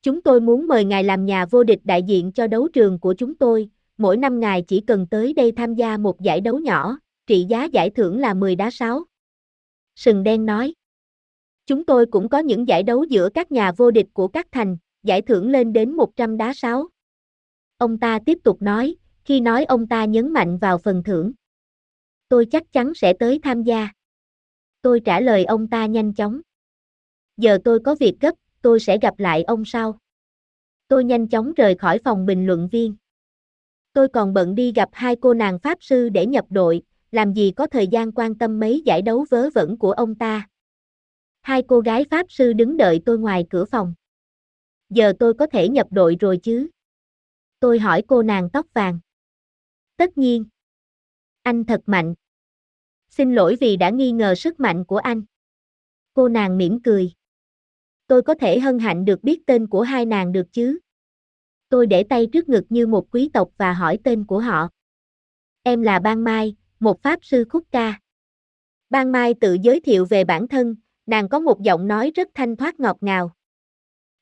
Chúng tôi muốn mời ngài làm nhà vô địch đại diện cho đấu trường của chúng tôi, mỗi năm ngài chỉ cần tới đây tham gia một giải đấu nhỏ, trị giá giải thưởng là 10 đá 6. Sừng đen nói. Chúng tôi cũng có những giải đấu giữa các nhà vô địch của các thành, giải thưởng lên đến 100 đá 6. Ông ta tiếp tục nói, khi nói ông ta nhấn mạnh vào phần thưởng. Tôi chắc chắn sẽ tới tham gia. Tôi trả lời ông ta nhanh chóng. Giờ tôi có việc gấp, tôi sẽ gặp lại ông sau. Tôi nhanh chóng rời khỏi phòng bình luận viên. Tôi còn bận đi gặp hai cô nàng pháp sư để nhập đội, làm gì có thời gian quan tâm mấy giải đấu vớ vẩn của ông ta. Hai cô gái pháp sư đứng đợi tôi ngoài cửa phòng. Giờ tôi có thể nhập đội rồi chứ? Tôi hỏi cô nàng tóc vàng. Tất nhiên. Anh thật mạnh. Xin lỗi vì đã nghi ngờ sức mạnh của anh. Cô nàng mỉm cười. Tôi có thể hân hạnh được biết tên của hai nàng được chứ? Tôi để tay trước ngực như một quý tộc và hỏi tên của họ. Em là Ban Mai, một pháp sư khúc ca. Ban Mai tự giới thiệu về bản thân, nàng có một giọng nói rất thanh thoát ngọt ngào.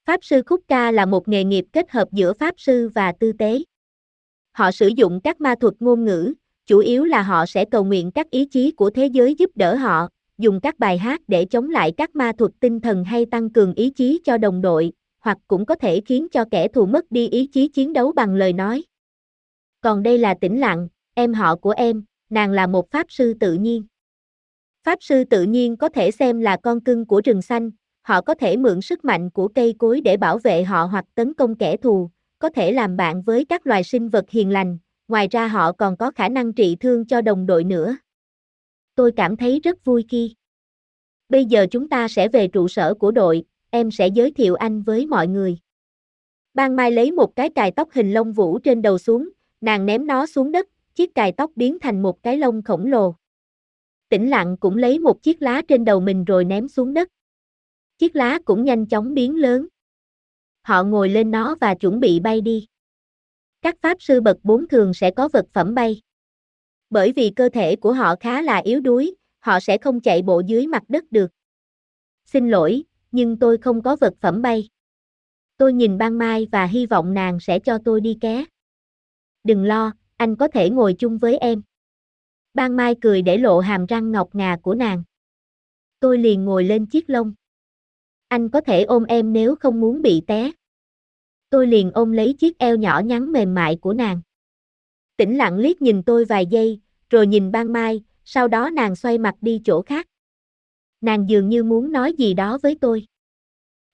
Pháp sư khúc ca là một nghề nghiệp kết hợp giữa pháp sư và tư tế. Họ sử dụng các ma thuật ngôn ngữ, chủ yếu là họ sẽ cầu nguyện các ý chí của thế giới giúp đỡ họ, dùng các bài hát để chống lại các ma thuật tinh thần hay tăng cường ý chí cho đồng đội, hoặc cũng có thể khiến cho kẻ thù mất đi ý chí chiến đấu bằng lời nói. Còn đây là tĩnh lặng, em họ của em, nàng là một pháp sư tự nhiên. Pháp sư tự nhiên có thể xem là con cưng của rừng xanh, họ có thể mượn sức mạnh của cây cối để bảo vệ họ hoặc tấn công kẻ thù, có thể làm bạn với các loài sinh vật hiền lành, ngoài ra họ còn có khả năng trị thương cho đồng đội nữa. Tôi cảm thấy rất vui khi. Bây giờ chúng ta sẽ về trụ sở của đội, em sẽ giới thiệu anh với mọi người. Ban Mai lấy một cái cài tóc hình lông vũ trên đầu xuống, nàng ném nó xuống đất, chiếc cài tóc biến thành một cái lông khổng lồ. Tĩnh lặng cũng lấy một chiếc lá trên đầu mình rồi ném xuống đất. Chiếc lá cũng nhanh chóng biến lớn. Họ ngồi lên nó và chuẩn bị bay đi. Các pháp sư bậc 4 thường sẽ có vật phẩm bay. Bởi vì cơ thể của họ khá là yếu đuối, họ sẽ không chạy bộ dưới mặt đất được. Xin lỗi, nhưng tôi không có vật phẩm bay. Tôi nhìn ban mai và hy vọng nàng sẽ cho tôi đi ké. Đừng lo, anh có thể ngồi chung với em. Ban mai cười để lộ hàm răng ngọc ngà của nàng. Tôi liền ngồi lên chiếc lông. Anh có thể ôm em nếu không muốn bị té. Tôi liền ôm lấy chiếc eo nhỏ nhắn mềm mại của nàng. Tĩnh lặng liếc nhìn tôi vài giây, rồi nhìn ban mai, sau đó nàng xoay mặt đi chỗ khác. Nàng dường như muốn nói gì đó với tôi.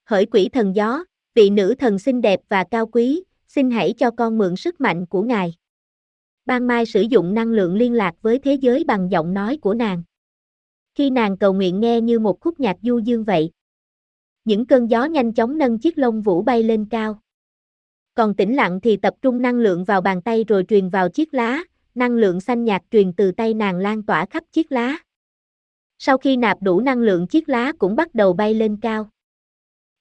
Hỡi quỷ thần gió, vị nữ thần xinh đẹp và cao quý, xin hãy cho con mượn sức mạnh của ngài. Ban Mai sử dụng năng lượng liên lạc với thế giới bằng giọng nói của nàng. Khi nàng cầu nguyện nghe như một khúc nhạc du dương vậy. Những cơn gió nhanh chóng nâng chiếc lông vũ bay lên cao. Còn tĩnh lặng thì tập trung năng lượng vào bàn tay rồi truyền vào chiếc lá, năng lượng xanh nhạt truyền từ tay nàng lan tỏa khắp chiếc lá. Sau khi nạp đủ năng lượng chiếc lá cũng bắt đầu bay lên cao.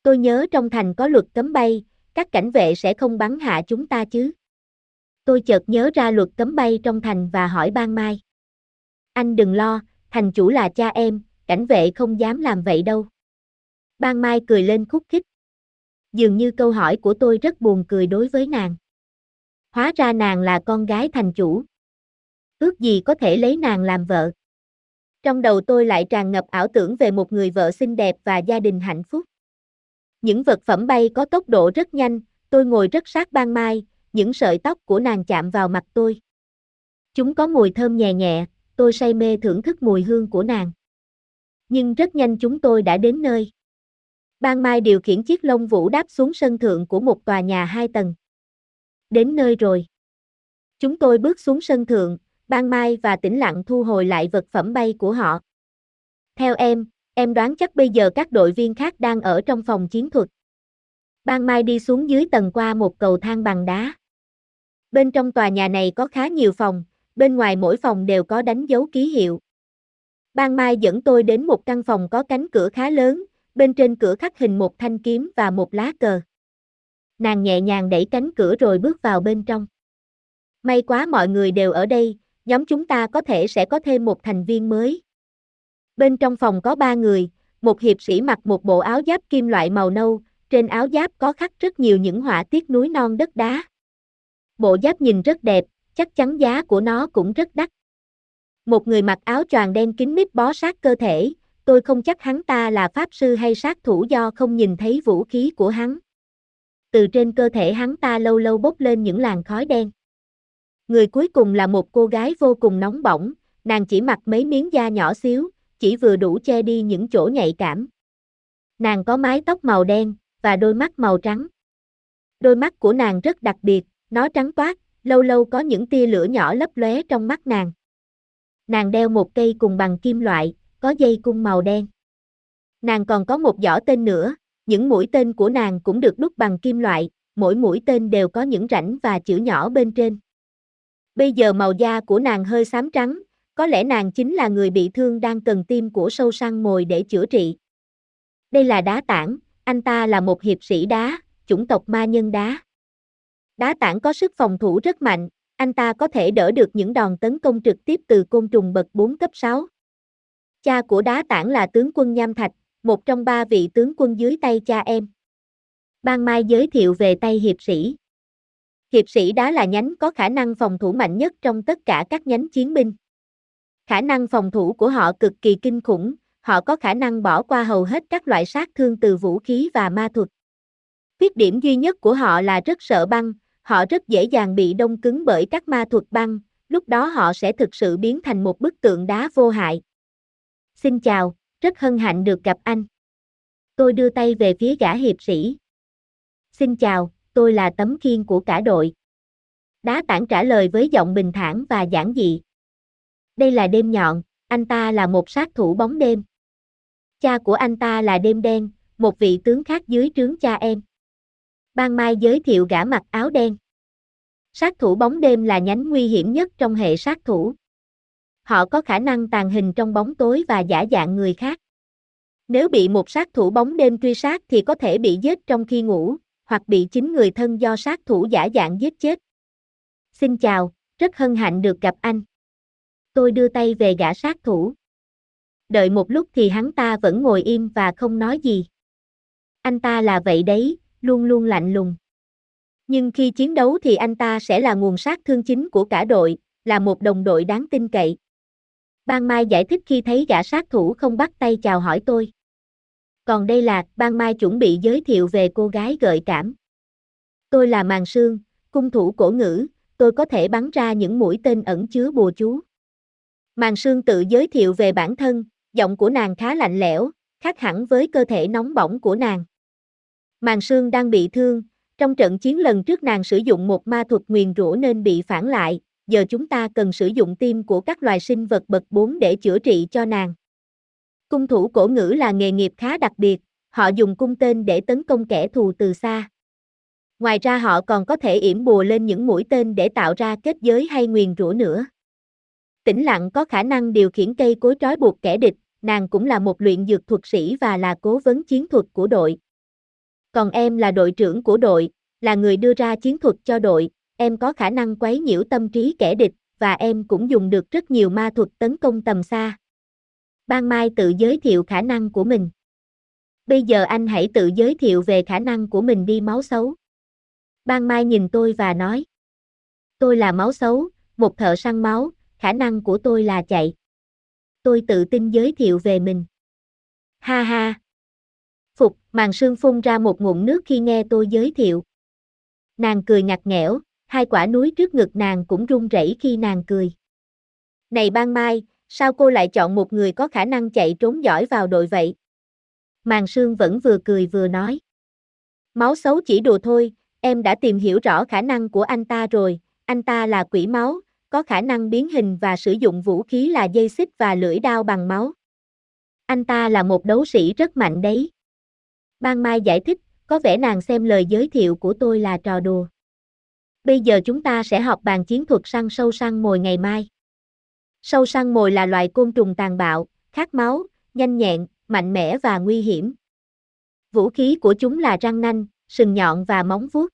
Tôi nhớ trong thành có luật cấm bay, các cảnh vệ sẽ không bắn hạ chúng ta chứ. Tôi chợt nhớ ra luật cấm bay trong thành và hỏi ban mai. Anh đừng lo, thành chủ là cha em, cảnh vệ không dám làm vậy đâu. Ban mai cười lên khúc khích. Dường như câu hỏi của tôi rất buồn cười đối với nàng. Hóa ra nàng là con gái thành chủ. Ước gì có thể lấy nàng làm vợ. Trong đầu tôi lại tràn ngập ảo tưởng về một người vợ xinh đẹp và gia đình hạnh phúc. Những vật phẩm bay có tốc độ rất nhanh, tôi ngồi rất sát ban mai, những sợi tóc của nàng chạm vào mặt tôi. Chúng có mùi thơm nhẹ nhẹ, tôi say mê thưởng thức mùi hương của nàng. Nhưng rất nhanh chúng tôi đã đến nơi. Ban Mai điều khiển chiếc lông vũ đáp xuống sân thượng của một tòa nhà hai tầng. Đến nơi rồi. Chúng tôi bước xuống sân thượng, Ban Mai và tĩnh lặng thu hồi lại vật phẩm bay của họ. Theo em, em đoán chắc bây giờ các đội viên khác đang ở trong phòng chiến thuật. Ban Mai đi xuống dưới tầng qua một cầu thang bằng đá. Bên trong tòa nhà này có khá nhiều phòng, bên ngoài mỗi phòng đều có đánh dấu ký hiệu. Ban Mai dẫn tôi đến một căn phòng có cánh cửa khá lớn, bên trên cửa khắc hình một thanh kiếm và một lá cờ. Nàng nhẹ nhàng đẩy cánh cửa rồi bước vào bên trong. May quá mọi người đều ở đây, nhóm chúng ta có thể sẽ có thêm một thành viên mới. Bên trong phòng có ba người, một hiệp sĩ mặc một bộ áo giáp kim loại màu nâu, trên áo giáp có khắc rất nhiều những họa tiết núi non đất đá. Bộ giáp nhìn rất đẹp, chắc chắn giá của nó cũng rất đắt. Một người mặc áo choàng đen kín mít bó sát cơ thể, tôi không chắc hắn ta là pháp sư hay sát thủ do không nhìn thấy vũ khí của hắn. Từ trên cơ thể hắn ta lâu lâu bốc lên những làn khói đen. Người cuối cùng là một cô gái vô cùng nóng bỏng, nàng chỉ mặc mấy miếng da nhỏ xíu, chỉ vừa đủ che đi những chỗ nhạy cảm. Nàng có mái tóc màu đen, và đôi mắt màu trắng. Đôi mắt của nàng rất đặc biệt, nó trắng toát, lâu lâu có những tia lửa nhỏ lấp lóe trong mắt nàng. Nàng đeo một cây cùng bằng kim loại, có dây cung màu đen. Nàng còn có một giỏ tên nữa, những mũi tên của nàng cũng được đúc bằng kim loại, mỗi mũi tên đều có những rãnh và chữ nhỏ bên trên. Bây giờ màu da của nàng hơi xám trắng, có lẽ nàng chính là người bị thương đang cần tim của sâu săn mồi để chữa trị. Đây là đá tảng, anh ta là một hiệp sĩ đá, chủng tộc ma nhân đá. Đá tảng có sức phòng thủ rất mạnh, anh ta có thể đỡ được những đòn tấn công trực tiếp từ côn trùng bậc 4 cấp 6. Cha của đá tảng là tướng quân Nham Thạch, một trong ba vị tướng quân dưới tay cha em. Ban Mai giới thiệu về tay hiệp sĩ. Hiệp sĩ đá là nhánh có khả năng phòng thủ mạnh nhất trong tất cả các nhánh chiến binh. Khả năng phòng thủ của họ cực kỳ kinh khủng, họ có khả năng bỏ qua hầu hết các loại sát thương từ vũ khí và ma thuật. Khuyết điểm duy nhất của họ là rất sợ băng, họ rất dễ dàng bị đông cứng bởi các ma thuật băng, lúc đó họ sẽ thực sự biến thành một bức tượng đá vô hại. Xin chào, rất hân hạnh được gặp anh. Tôi đưa tay về phía gã hiệp sĩ. Xin chào, tôi là tấm khiên của cả đội. Đá tảng trả lời với giọng bình thản và giản dị. Đây là đêm nhọn, anh ta là một sát thủ bóng đêm. Cha của anh ta là đêm đen, một vị tướng khác dưới trướng cha em. Ban Mai giới thiệu gã mặc áo đen. Sát thủ bóng đêm là nhánh nguy hiểm nhất trong hệ sát thủ. Họ có khả năng tàn hình trong bóng tối và giả dạng người khác. Nếu bị một sát thủ bóng đêm truy sát thì có thể bị giết trong khi ngủ, hoặc bị chính người thân do sát thủ giả dạng giết chết. Xin chào, rất hân hạnh được gặp anh. Tôi đưa tay về gã sát thủ. Đợi một lúc thì hắn ta vẫn ngồi im và không nói gì. Anh ta là vậy đấy, luôn luôn lạnh lùng. Nhưng khi chiến đấu thì anh ta sẽ là nguồn sát thương chính của cả đội, là một đồng đội đáng tin cậy. Ban Mai giải thích khi thấy gã sát thủ không bắt tay chào hỏi tôi. Còn đây là, Ban Mai chuẩn bị giới thiệu về cô gái gợi cảm. Tôi là Màn Sương, cung thủ cổ ngữ, tôi có thể bắn ra những mũi tên ẩn chứa bùa chú. Màn Sương tự giới thiệu về bản thân, giọng của nàng khá lạnh lẽo, khác hẳn với cơ thể nóng bỏng của nàng. Màn Sương đang bị thương, trong trận chiến lần trước nàng sử dụng một ma thuật nguyền rủa nên bị phản lại, giờ chúng ta cần sử dụng tim của các loài sinh vật bậc 4 để chữa trị cho nàng. Cung thủ cổ ngữ là nghề nghiệp khá đặc biệt, họ dùng cung tên để tấn công kẻ thù từ xa. Ngoài ra họ còn có thể yểm bùa lên những mũi tên để tạo ra kết giới hay nguyền rủa nữa. Tĩnh lặng có khả năng điều khiển cây cối trói buộc kẻ địch, nàng cũng là một luyện dược thuật sĩ và là cố vấn chiến thuật của đội. Còn em là đội trưởng của đội, là người đưa ra chiến thuật cho đội, em có khả năng quấy nhiễu tâm trí kẻ địch, và em cũng dùng được rất nhiều ma thuật tấn công tầm xa. Ban Mai tự giới thiệu khả năng của mình. Bây giờ anh hãy tự giới thiệu về khả năng của mình đi máu xấu. Ban Mai nhìn tôi và nói. Tôi là máu xấu, một thợ săn máu, khả năng của tôi là chạy. Tôi tự tin giới thiệu về mình. Ha ha. Phục, màn sương phun ra một ngụm nước khi nghe tôi giới thiệu. Nàng cười ngặt nghẽo, hai quả núi trước ngực nàng cũng run rẩy khi nàng cười. Này ban mai, sao cô lại chọn một người có khả năng chạy trốn giỏi vào đội vậy? Màn sương vẫn vừa cười vừa nói. Máu xấu chỉ đùa thôi, em đã tìm hiểu rõ khả năng của anh ta rồi, anh ta là quỷ máu, có khả năng biến hình và sử dụng vũ khí là dây xích và lưỡi đao bằng máu. Anh ta là một đấu sĩ rất mạnh đấy. Ban Mai giải thích, có vẻ nàng xem lời giới thiệu của tôi là trò đùa. Bây giờ chúng ta sẽ học bàn chiến thuật săn sâu săn mồi ngày mai. Sâu săn mồi là loài côn trùng tàn bạo, khát máu, nhanh nhẹn, mạnh mẽ và nguy hiểm. Vũ khí của chúng là răng nanh, sừng nhọn và móng vuốt.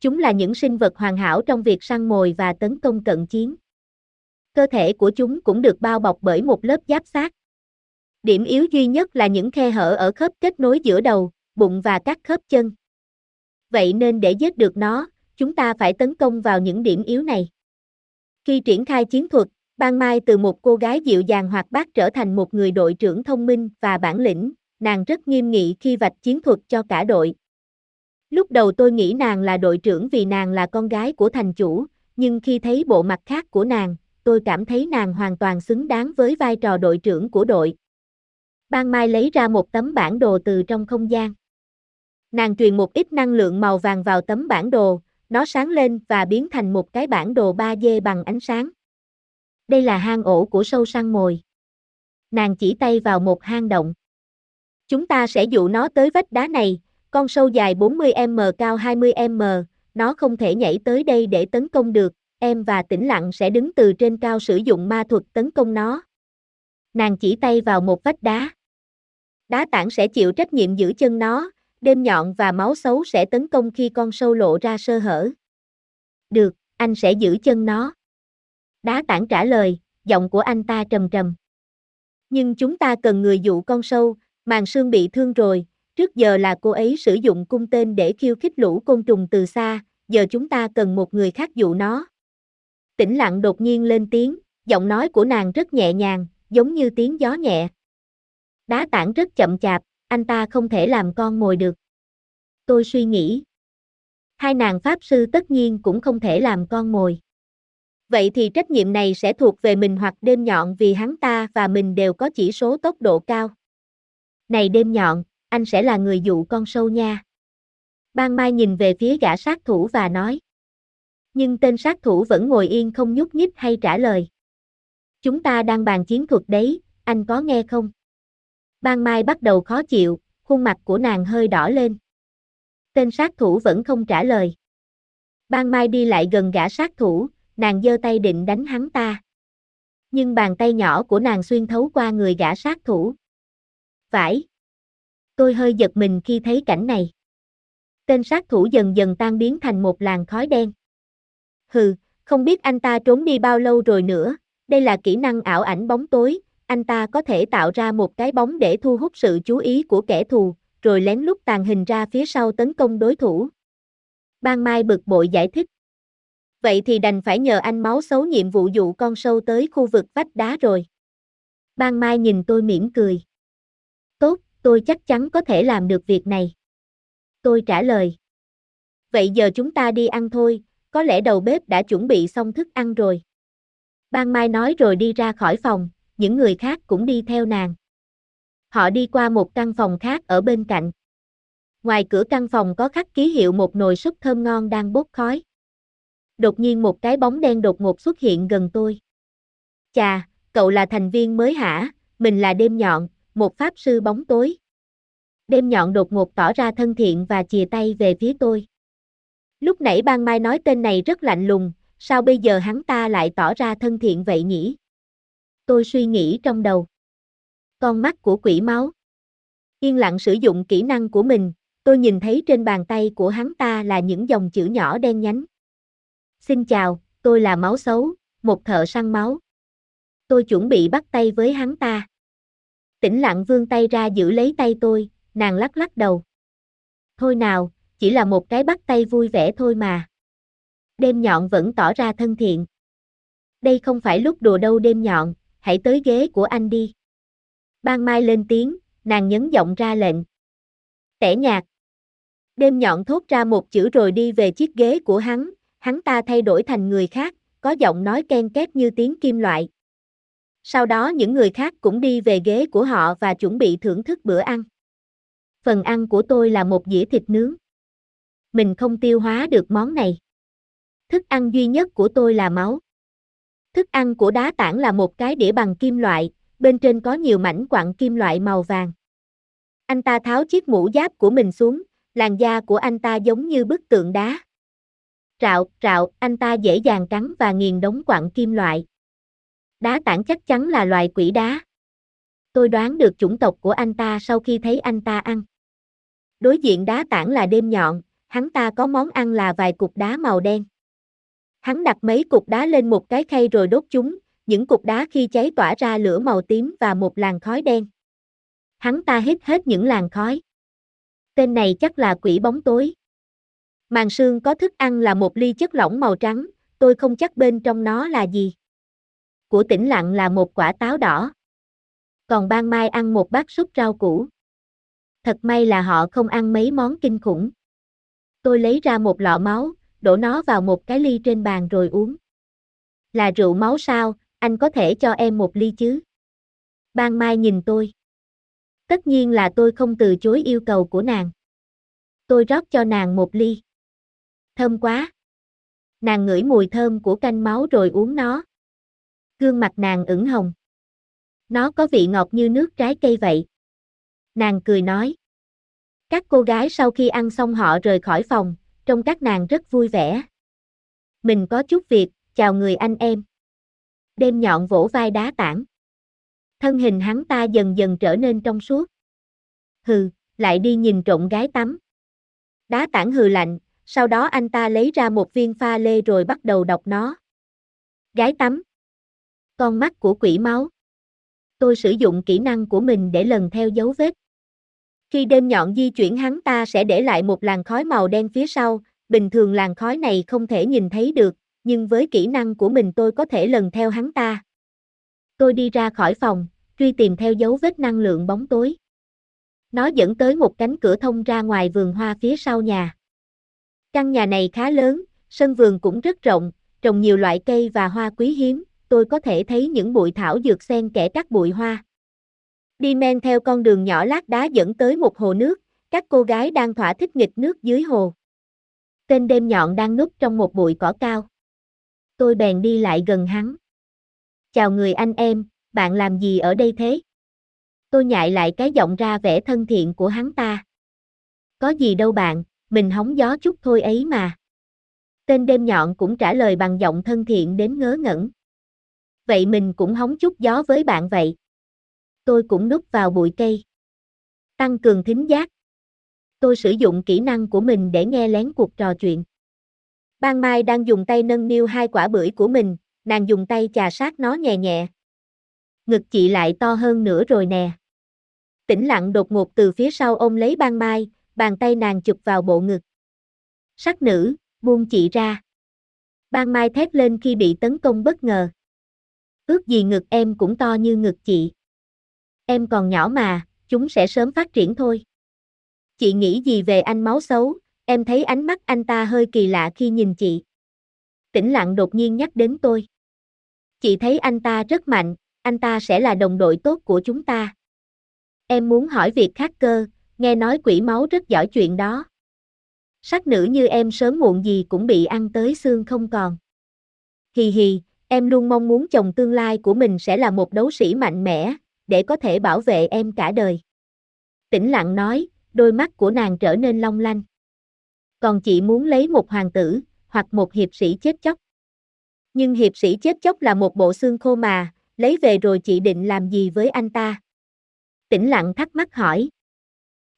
Chúng là những sinh vật hoàn hảo trong việc săn mồi và tấn công cận chiến. Cơ thể của chúng cũng được bao bọc bởi một lớp giáp xác. Điểm yếu duy nhất là những khe hở ở khớp kết nối giữa đầu, bụng và các khớp chân. Vậy nên để giết được nó, chúng ta phải tấn công vào những điểm yếu này. Khi triển khai chiến thuật, Ban Mai từ một cô gái dịu dàng hoạt bát trở thành một người đội trưởng thông minh và bản lĩnh, nàng rất nghiêm nghị khi vạch chiến thuật cho cả đội. Lúc đầu tôi nghĩ nàng là đội trưởng vì nàng là con gái của thành chủ, nhưng khi thấy bộ mặt khác của nàng, tôi cảm thấy nàng hoàn toàn xứng đáng với vai trò đội trưởng của đội. Ban Mai lấy ra một tấm bản đồ từ trong không gian. Nàng truyền một ít năng lượng màu vàng vào tấm bản đồ, nó sáng lên và biến thành một cái bản đồ 3D bằng ánh sáng. Đây là hang ổ của sâu săn mồi. Nàng chỉ tay vào một hang động. Chúng ta sẽ dụ nó tới vách đá này, con sâu dài 40m cao 20m, nó không thể nhảy tới đây để tấn công được, em và tĩnh lặng sẽ đứng từ trên cao sử dụng ma thuật tấn công nó. Nàng chỉ tay vào một vách đá. Đá tảng sẽ chịu trách nhiệm giữ chân nó, đêm nhọn và máu xấu sẽ tấn công khi con sâu lộ ra sơ hở. Được, anh sẽ giữ chân nó. Đá tảng trả lời, giọng của anh ta trầm trầm. Nhưng chúng ta cần người dụ con sâu, màn xương bị thương rồi, trước giờ là cô ấy sử dụng cung tên để khiêu khích lũ côn trùng từ xa, giờ chúng ta cần một người khác dụ nó. Tĩnh lặng đột nhiên lên tiếng, giọng nói của nàng rất nhẹ nhàng, giống như tiếng gió nhẹ. Đá tảng rất chậm chạp, anh ta không thể làm con mồi được. Tôi suy nghĩ. Hai nàng pháp sư tất nhiên cũng không thể làm con mồi. Vậy thì trách nhiệm này sẽ thuộc về mình hoặc đêm nhọn vì hắn ta và mình đều có chỉ số tốc độ cao. Này đêm nhọn, anh sẽ là người dụ con sâu nha. Ban Mai nhìn về phía gã sát thủ và nói. Nhưng tên sát thủ vẫn ngồi yên không nhúc nhích hay trả lời. Chúng ta đang bàn chiến thuật đấy, anh có nghe không? Ban Mai bắt đầu khó chịu, khuôn mặt của nàng hơi đỏ lên. Tên sát thủ vẫn không trả lời. Ban Mai đi lại gần gã sát thủ, nàng giơ tay định đánh hắn ta. Nhưng bàn tay nhỏ của nàng xuyên thấu qua người gã sát thủ. Vãi! Tôi hơi giật mình khi thấy cảnh này. Tên sát thủ dần dần tan biến thành một làn khói đen. Hừ, không biết anh ta trốn đi bao lâu rồi nữa, đây là kỹ năng ảo ảnh bóng tối, anh ta có thể tạo ra một cái bóng để thu hút sự chú ý của kẻ thù, rồi lén lút tàn hình ra phía sau tấn công đối thủ. Ban Mai bực bội giải thích. Vậy thì đành phải nhờ anh máu xấu nhiệm vụ dụ con sâu tới khu vực vách đá rồi. Ban Mai nhìn tôi mỉm cười. Tốt, tôi chắc chắn có thể làm được việc này. Tôi trả lời. Vậy giờ chúng ta đi ăn thôi, có lẽ đầu bếp đã chuẩn bị xong thức ăn rồi. Ban Mai nói rồi đi ra khỏi phòng, những người khác cũng đi theo nàng. Họ đi qua một căn phòng khác ở bên cạnh. Ngoài cửa căn phòng có khắc ký hiệu một nồi súp thơm ngon đang bốc khói. Đột nhiên một cái bóng đen đột ngột xuất hiện gần tôi. Chà, cậu là thành viên mới hả? Mình là đêm nhọn, một pháp sư bóng tối. Đêm nhọn đột ngột tỏ ra thân thiện và chìa tay về phía tôi. Lúc nãy ban mai nói tên này rất lạnh lùng, sao bây giờ hắn ta lại tỏ ra thân thiện vậy nhỉ? Tôi suy nghĩ trong đầu. Con mắt của quỷ máu. Yên lặng sử dụng kỹ năng của mình, tôi nhìn thấy trên bàn tay của hắn ta là những dòng chữ nhỏ đen nhánh. Xin chào, tôi là máu xấu, một thợ săn máu. Tôi chuẩn bị bắt tay với hắn ta. Tĩnh lặng vươn tay ra giữ lấy tay tôi, nàng lắc lắc đầu. Thôi nào, chỉ là một cái bắt tay vui vẻ thôi mà. Đêm nhọn vẫn tỏ ra thân thiện. Đây không phải lúc đùa đâu đêm nhọn, hãy tới ghế của anh đi. Ban Mai lên tiếng, nàng nhấn giọng ra lệnh. Tẻ nhạc. Đêm nhọn thốt ra một chữ rồi đi về chiếc ghế của hắn, hắn ta thay đổi thành người khác, có giọng nói ken két như tiếng kim loại. Sau đó những người khác cũng đi về ghế của họ và chuẩn bị thưởng thức bữa ăn. Phần ăn của tôi là một dĩa thịt nướng. Mình không tiêu hóa được món này. Thức ăn duy nhất của tôi là máu. Thức ăn của đá tảng là một cái đĩa bằng kim loại, bên trên có nhiều mảnh quặng kim loại màu vàng. Anh ta tháo chiếc mũ giáp của mình xuống, làn da của anh ta giống như bức tượng đá. Rạo, rạo, anh ta dễ dàng cắn và nghiền đống quặng kim loại. Đá tảng chắc chắn là loài quỷ đá. Tôi đoán được chủng tộc của anh ta sau khi thấy anh ta ăn. Đối diện đá tảng là đêm nhọn, hắn ta có món ăn là vài cục đá màu đen. Hắn đặt mấy cục đá lên một cái khay rồi đốt chúng, những cục đá khi cháy tỏa ra lửa màu tím và một làn khói đen. Hắn ta hít hết những làn khói. Tên này chắc là quỷ bóng tối. Màng sương có thức ăn là một ly chất lỏng màu trắng, tôi không chắc bên trong nó là gì. Của tĩnh lặng là một quả táo đỏ. Còn ban mai ăn một bát súp rau củ. Thật may là họ không ăn mấy món kinh khủng. Tôi lấy ra một lọ máu, đổ nó vào một cái ly trên bàn rồi uống. Là rượu máu sao, anh có thể cho em một ly chứ? Ban Mai nhìn tôi. Tất nhiên là tôi không từ chối yêu cầu của nàng. Tôi rót cho nàng một ly. Thơm quá. Nàng ngửi mùi thơm của canh máu rồi uống nó. Gương mặt nàng ửng hồng. Nó có vị ngọt như nước trái cây vậy. Nàng cười nói. Các cô gái sau khi ăn xong họ rời khỏi phòng, trông các nàng rất vui vẻ. Mình có chút việc, chào người anh em. Đêm nhọn vỗ vai đá tảng. Thân hình hắn ta dần dần trở nên trong suốt. Hừ, lại đi nhìn trộm gái tắm. Đá tảng hừ lạnh, sau đó anh ta lấy ra một viên pha lê rồi bắt đầu đọc nó. Gái tắm. Con mắt của quỷ máu. Tôi sử dụng kỹ năng của mình để lần theo dấu vết. Khi đêm nhọn di chuyển hắn ta sẽ để lại một làn khói màu đen phía sau, bình thường làn khói này không thể nhìn thấy được, nhưng với kỹ năng của mình tôi có thể lần theo hắn ta. Tôi đi ra khỏi phòng, truy tìm theo dấu vết năng lượng bóng tối. Nó dẫn tới một cánh cửa thông ra ngoài vườn hoa phía sau nhà. Căn nhà này khá lớn, sân vườn cũng rất rộng, trồng nhiều loại cây và hoa quý hiếm, tôi có thể thấy những bụi thảo dược xen kẽ các bụi hoa. Đi men theo con đường nhỏ lát đá dẫn tới một hồ nước, các cô gái đang thỏa thích nghịch nước dưới hồ. Tên đêm nhọn đang núp trong một bụi cỏ cao. Tôi bèn đi lại gần hắn. Chào người anh em, bạn làm gì ở đây thế? Tôi nhại lại cái giọng ra vẻ thân thiện của hắn ta. Có gì đâu bạn, mình hóng gió chút thôi ấy mà. Tên đêm nhọn cũng trả lời bằng giọng thân thiện đến ngớ ngẩn. Vậy mình cũng hóng chút gió với bạn vậy. Tôi cũng núp vào bụi cây. Tăng cường thính giác. Tôi sử dụng kỹ năng của mình để nghe lén cuộc trò chuyện. Ban Mai đang dùng tay nâng niu hai quả bưởi của mình, nàng dùng tay chà sát nó nhẹ nhẹ. Ngực chị lại to hơn nữa rồi nè. Tĩnh lặng đột ngột từ phía sau ôm lấy Ban Mai, bàn tay nàng chụp vào bộ ngực. Sắc nữ, buông chị ra. Ban Mai thét lên khi bị tấn công bất ngờ. Ước gì ngực em cũng to như ngực chị. Em còn nhỏ mà, chúng sẽ sớm phát triển thôi. Chị nghĩ gì về anh máu xấu, em thấy ánh mắt anh ta hơi kỳ lạ khi nhìn chị. Tĩnh lặng đột nhiên nhắc đến tôi. Chị thấy anh ta rất mạnh, anh ta sẽ là đồng đội tốt của chúng ta. Em muốn hỏi việc khác cơ, nghe nói quỷ máu rất giỏi chuyện đó. Sắc nữ như em sớm muộn gì cũng bị ăn tới xương không còn. Hì hì, em luôn mong muốn chồng tương lai của mình sẽ là một đấu sĩ mạnh mẽ, để có thể bảo vệ em cả đời. Tĩnh lặng nói, đôi mắt của nàng trở nên long lanh. Còn chị muốn lấy một hoàng tử, hoặc một hiệp sĩ chết chóc. Nhưng hiệp sĩ chết chóc là một bộ xương khô mà, lấy về rồi chị định làm gì với anh ta? Tĩnh lặng thắc mắc hỏi.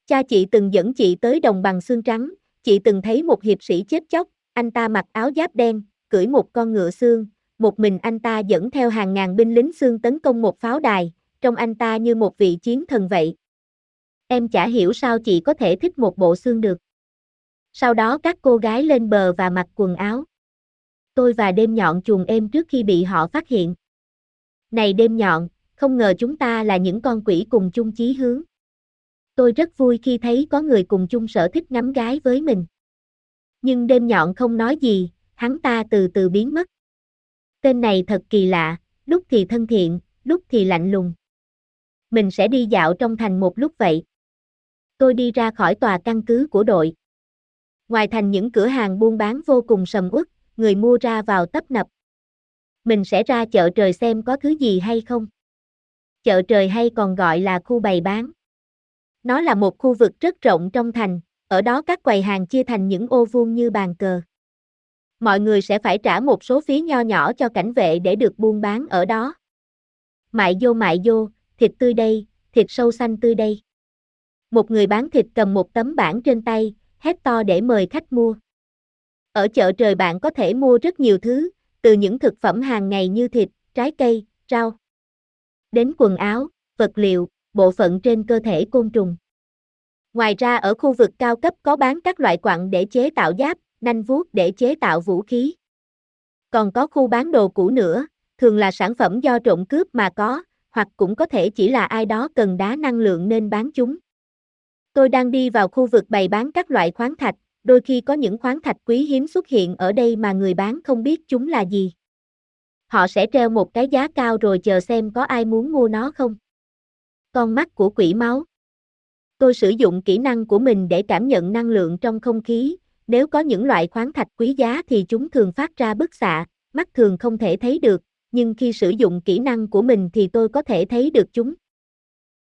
Cha chị từng dẫn chị tới đồng bằng xương trắng, chị từng thấy một hiệp sĩ chết chóc, anh ta mặc áo giáp đen, cưỡi một con ngựa xương, một mình anh ta dẫn theo hàng ngàn binh lính xương tấn công một pháo đài, trong anh ta như một vị chiến thần vậy. Em chả hiểu sao chị có thể thích một bộ xương được. Sau đó các cô gái lên bờ và mặc quần áo. Tôi và đêm nhọn chuồng êm trước khi bị họ phát hiện. Này đêm nhọn, không ngờ chúng ta là những con quỷ cùng chung chí hướng. Tôi rất vui khi thấy có người cùng chung sở thích ngắm gái với mình. Nhưng đêm nhọn không nói gì, hắn ta từ từ biến mất. Tên này thật kỳ lạ, lúc thì thân thiện, lúc thì lạnh lùng. Mình sẽ đi dạo trong thành một lúc vậy. Tôi đi ra khỏi tòa căn cứ của đội. Ngoài thành những cửa hàng buôn bán vô cùng sầm uất, người mua ra vào tấp nập. Mình sẽ ra chợ trời xem có thứ gì hay không. Chợ trời hay còn gọi là khu bày bán. Nó là một khu vực rất rộng trong thành, ở đó các quầy hàng chia thành những ô vuông như bàn cờ. Mọi người sẽ phải trả một số phí nho nhỏ cho cảnh vệ để được buôn bán ở đó. Mại vô mại vô, thịt tươi đây, thịt sâu xanh tươi đây. Một người bán thịt cầm một tấm bảng trên tay, hét to để mời khách mua. Ở chợ trời bạn có thể mua rất nhiều thứ, từ những thực phẩm hàng ngày như thịt, trái cây, rau, đến quần áo, vật liệu, bộ phận trên cơ thể côn trùng. Ngoài ra ở khu vực cao cấp có bán các loại quặng để chế tạo giáp, nanh vuốt để chế tạo vũ khí. Còn có khu bán đồ cũ nữa, thường là sản phẩm do trộm cướp mà có, hoặc cũng có thể chỉ là ai đó cần đá năng lượng nên bán chúng. Tôi đang đi vào khu vực bày bán các loại khoáng thạch, đôi khi có những khoáng thạch quý hiếm xuất hiện ở đây mà người bán không biết chúng là gì. Họ sẽ treo một cái giá cao rồi chờ xem có ai muốn mua nó không. Con mắt của quỷ máu. Tôi sử dụng kỹ năng của mình để cảm nhận năng lượng trong không khí, nếu có những loại khoáng thạch quý giá thì chúng thường phát ra bức xạ, mắt thường không thể thấy được, nhưng khi sử dụng kỹ năng của mình thì tôi có thể thấy được chúng.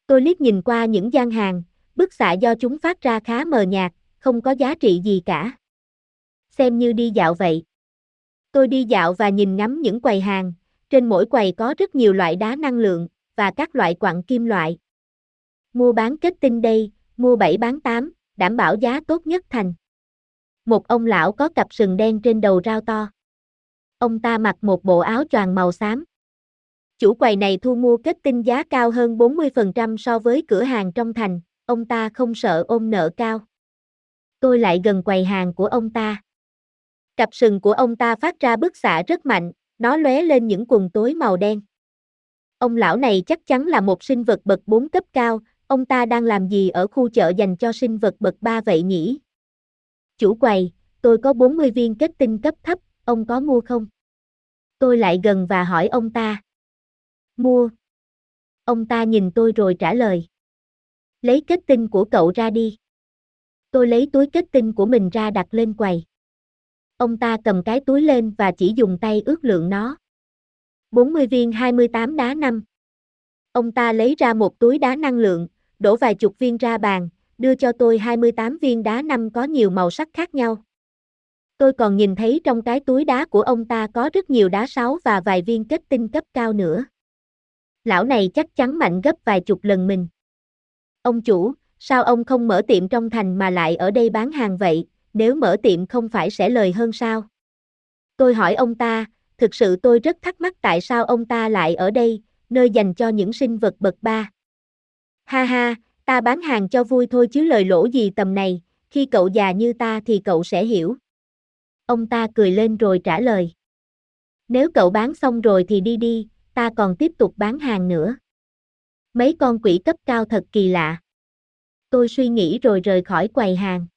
Tôi liếc nhìn qua những gian hàng, bức xạ do chúng phát ra khá mờ nhạt, không có giá trị gì cả. Xem như đi dạo vậy. Tôi đi dạo và nhìn ngắm những quầy hàng, trên mỗi quầy có rất nhiều loại đá năng lượng, và các loại quặng kim loại. Mua bán kết tinh đây, mua 7 bán 8, đảm bảo giá tốt nhất thành. Một ông lão có cặp sừng đen trên đầu rao to. Ông ta mặc một bộ áo choàng màu xám. Chủ quầy này thu mua kết tinh giá cao hơn 40% so với cửa hàng trong thành, ông ta không sợ ôm nợ cao. Tôi lại gần quầy hàng của ông ta. Cặp sừng của ông ta phát ra bức xạ rất mạnh, nó lóe lên những quần tối màu đen. Ông lão này chắc chắn là một sinh vật bậc 4 cấp cao, ông ta đang làm gì ở khu chợ dành cho sinh vật bậc 3 vậy nhỉ? Chủ quầy, tôi có 40 viên kết tinh cấp thấp, ông có mua không? Tôi lại gần và hỏi ông ta. Mua. Ông ta nhìn tôi rồi trả lời. Lấy kết tinh của cậu ra đi. Tôi lấy túi kết tinh của mình ra đặt lên quầy. Ông ta cầm cái túi lên và chỉ dùng tay ước lượng nó. 40 viên 28 đá năm. Ông ta lấy ra một túi đá năng lượng, đổ vài chục viên ra bàn, đưa cho tôi 28 viên đá năm có nhiều màu sắc khác nhau. Tôi còn nhìn thấy trong cái túi đá của ông ta có rất nhiều đá sáu và vài viên kết tinh cấp cao nữa. Lão này chắc chắn mạnh gấp vài chục lần mình. Ông chủ, sao ông không mở tiệm trong thành mà lại ở đây bán hàng vậy, nếu mở tiệm không phải sẽ lời hơn sao? Tôi hỏi ông ta, thực sự tôi rất thắc mắc tại sao ông ta lại ở đây, nơi dành cho những sinh vật bậc ba. Ha ha, ta bán hàng cho vui thôi chứ lời lỗ gì tầm này, khi cậu già như ta thì cậu sẽ hiểu. Ông ta cười lên rồi trả lời. Nếu cậu bán xong rồi thì đi đi, ta còn tiếp tục bán hàng nữa. Mấy con quỷ cấp cao thật kỳ lạ. Tôi suy nghĩ rồi rời khỏi quầy hàng.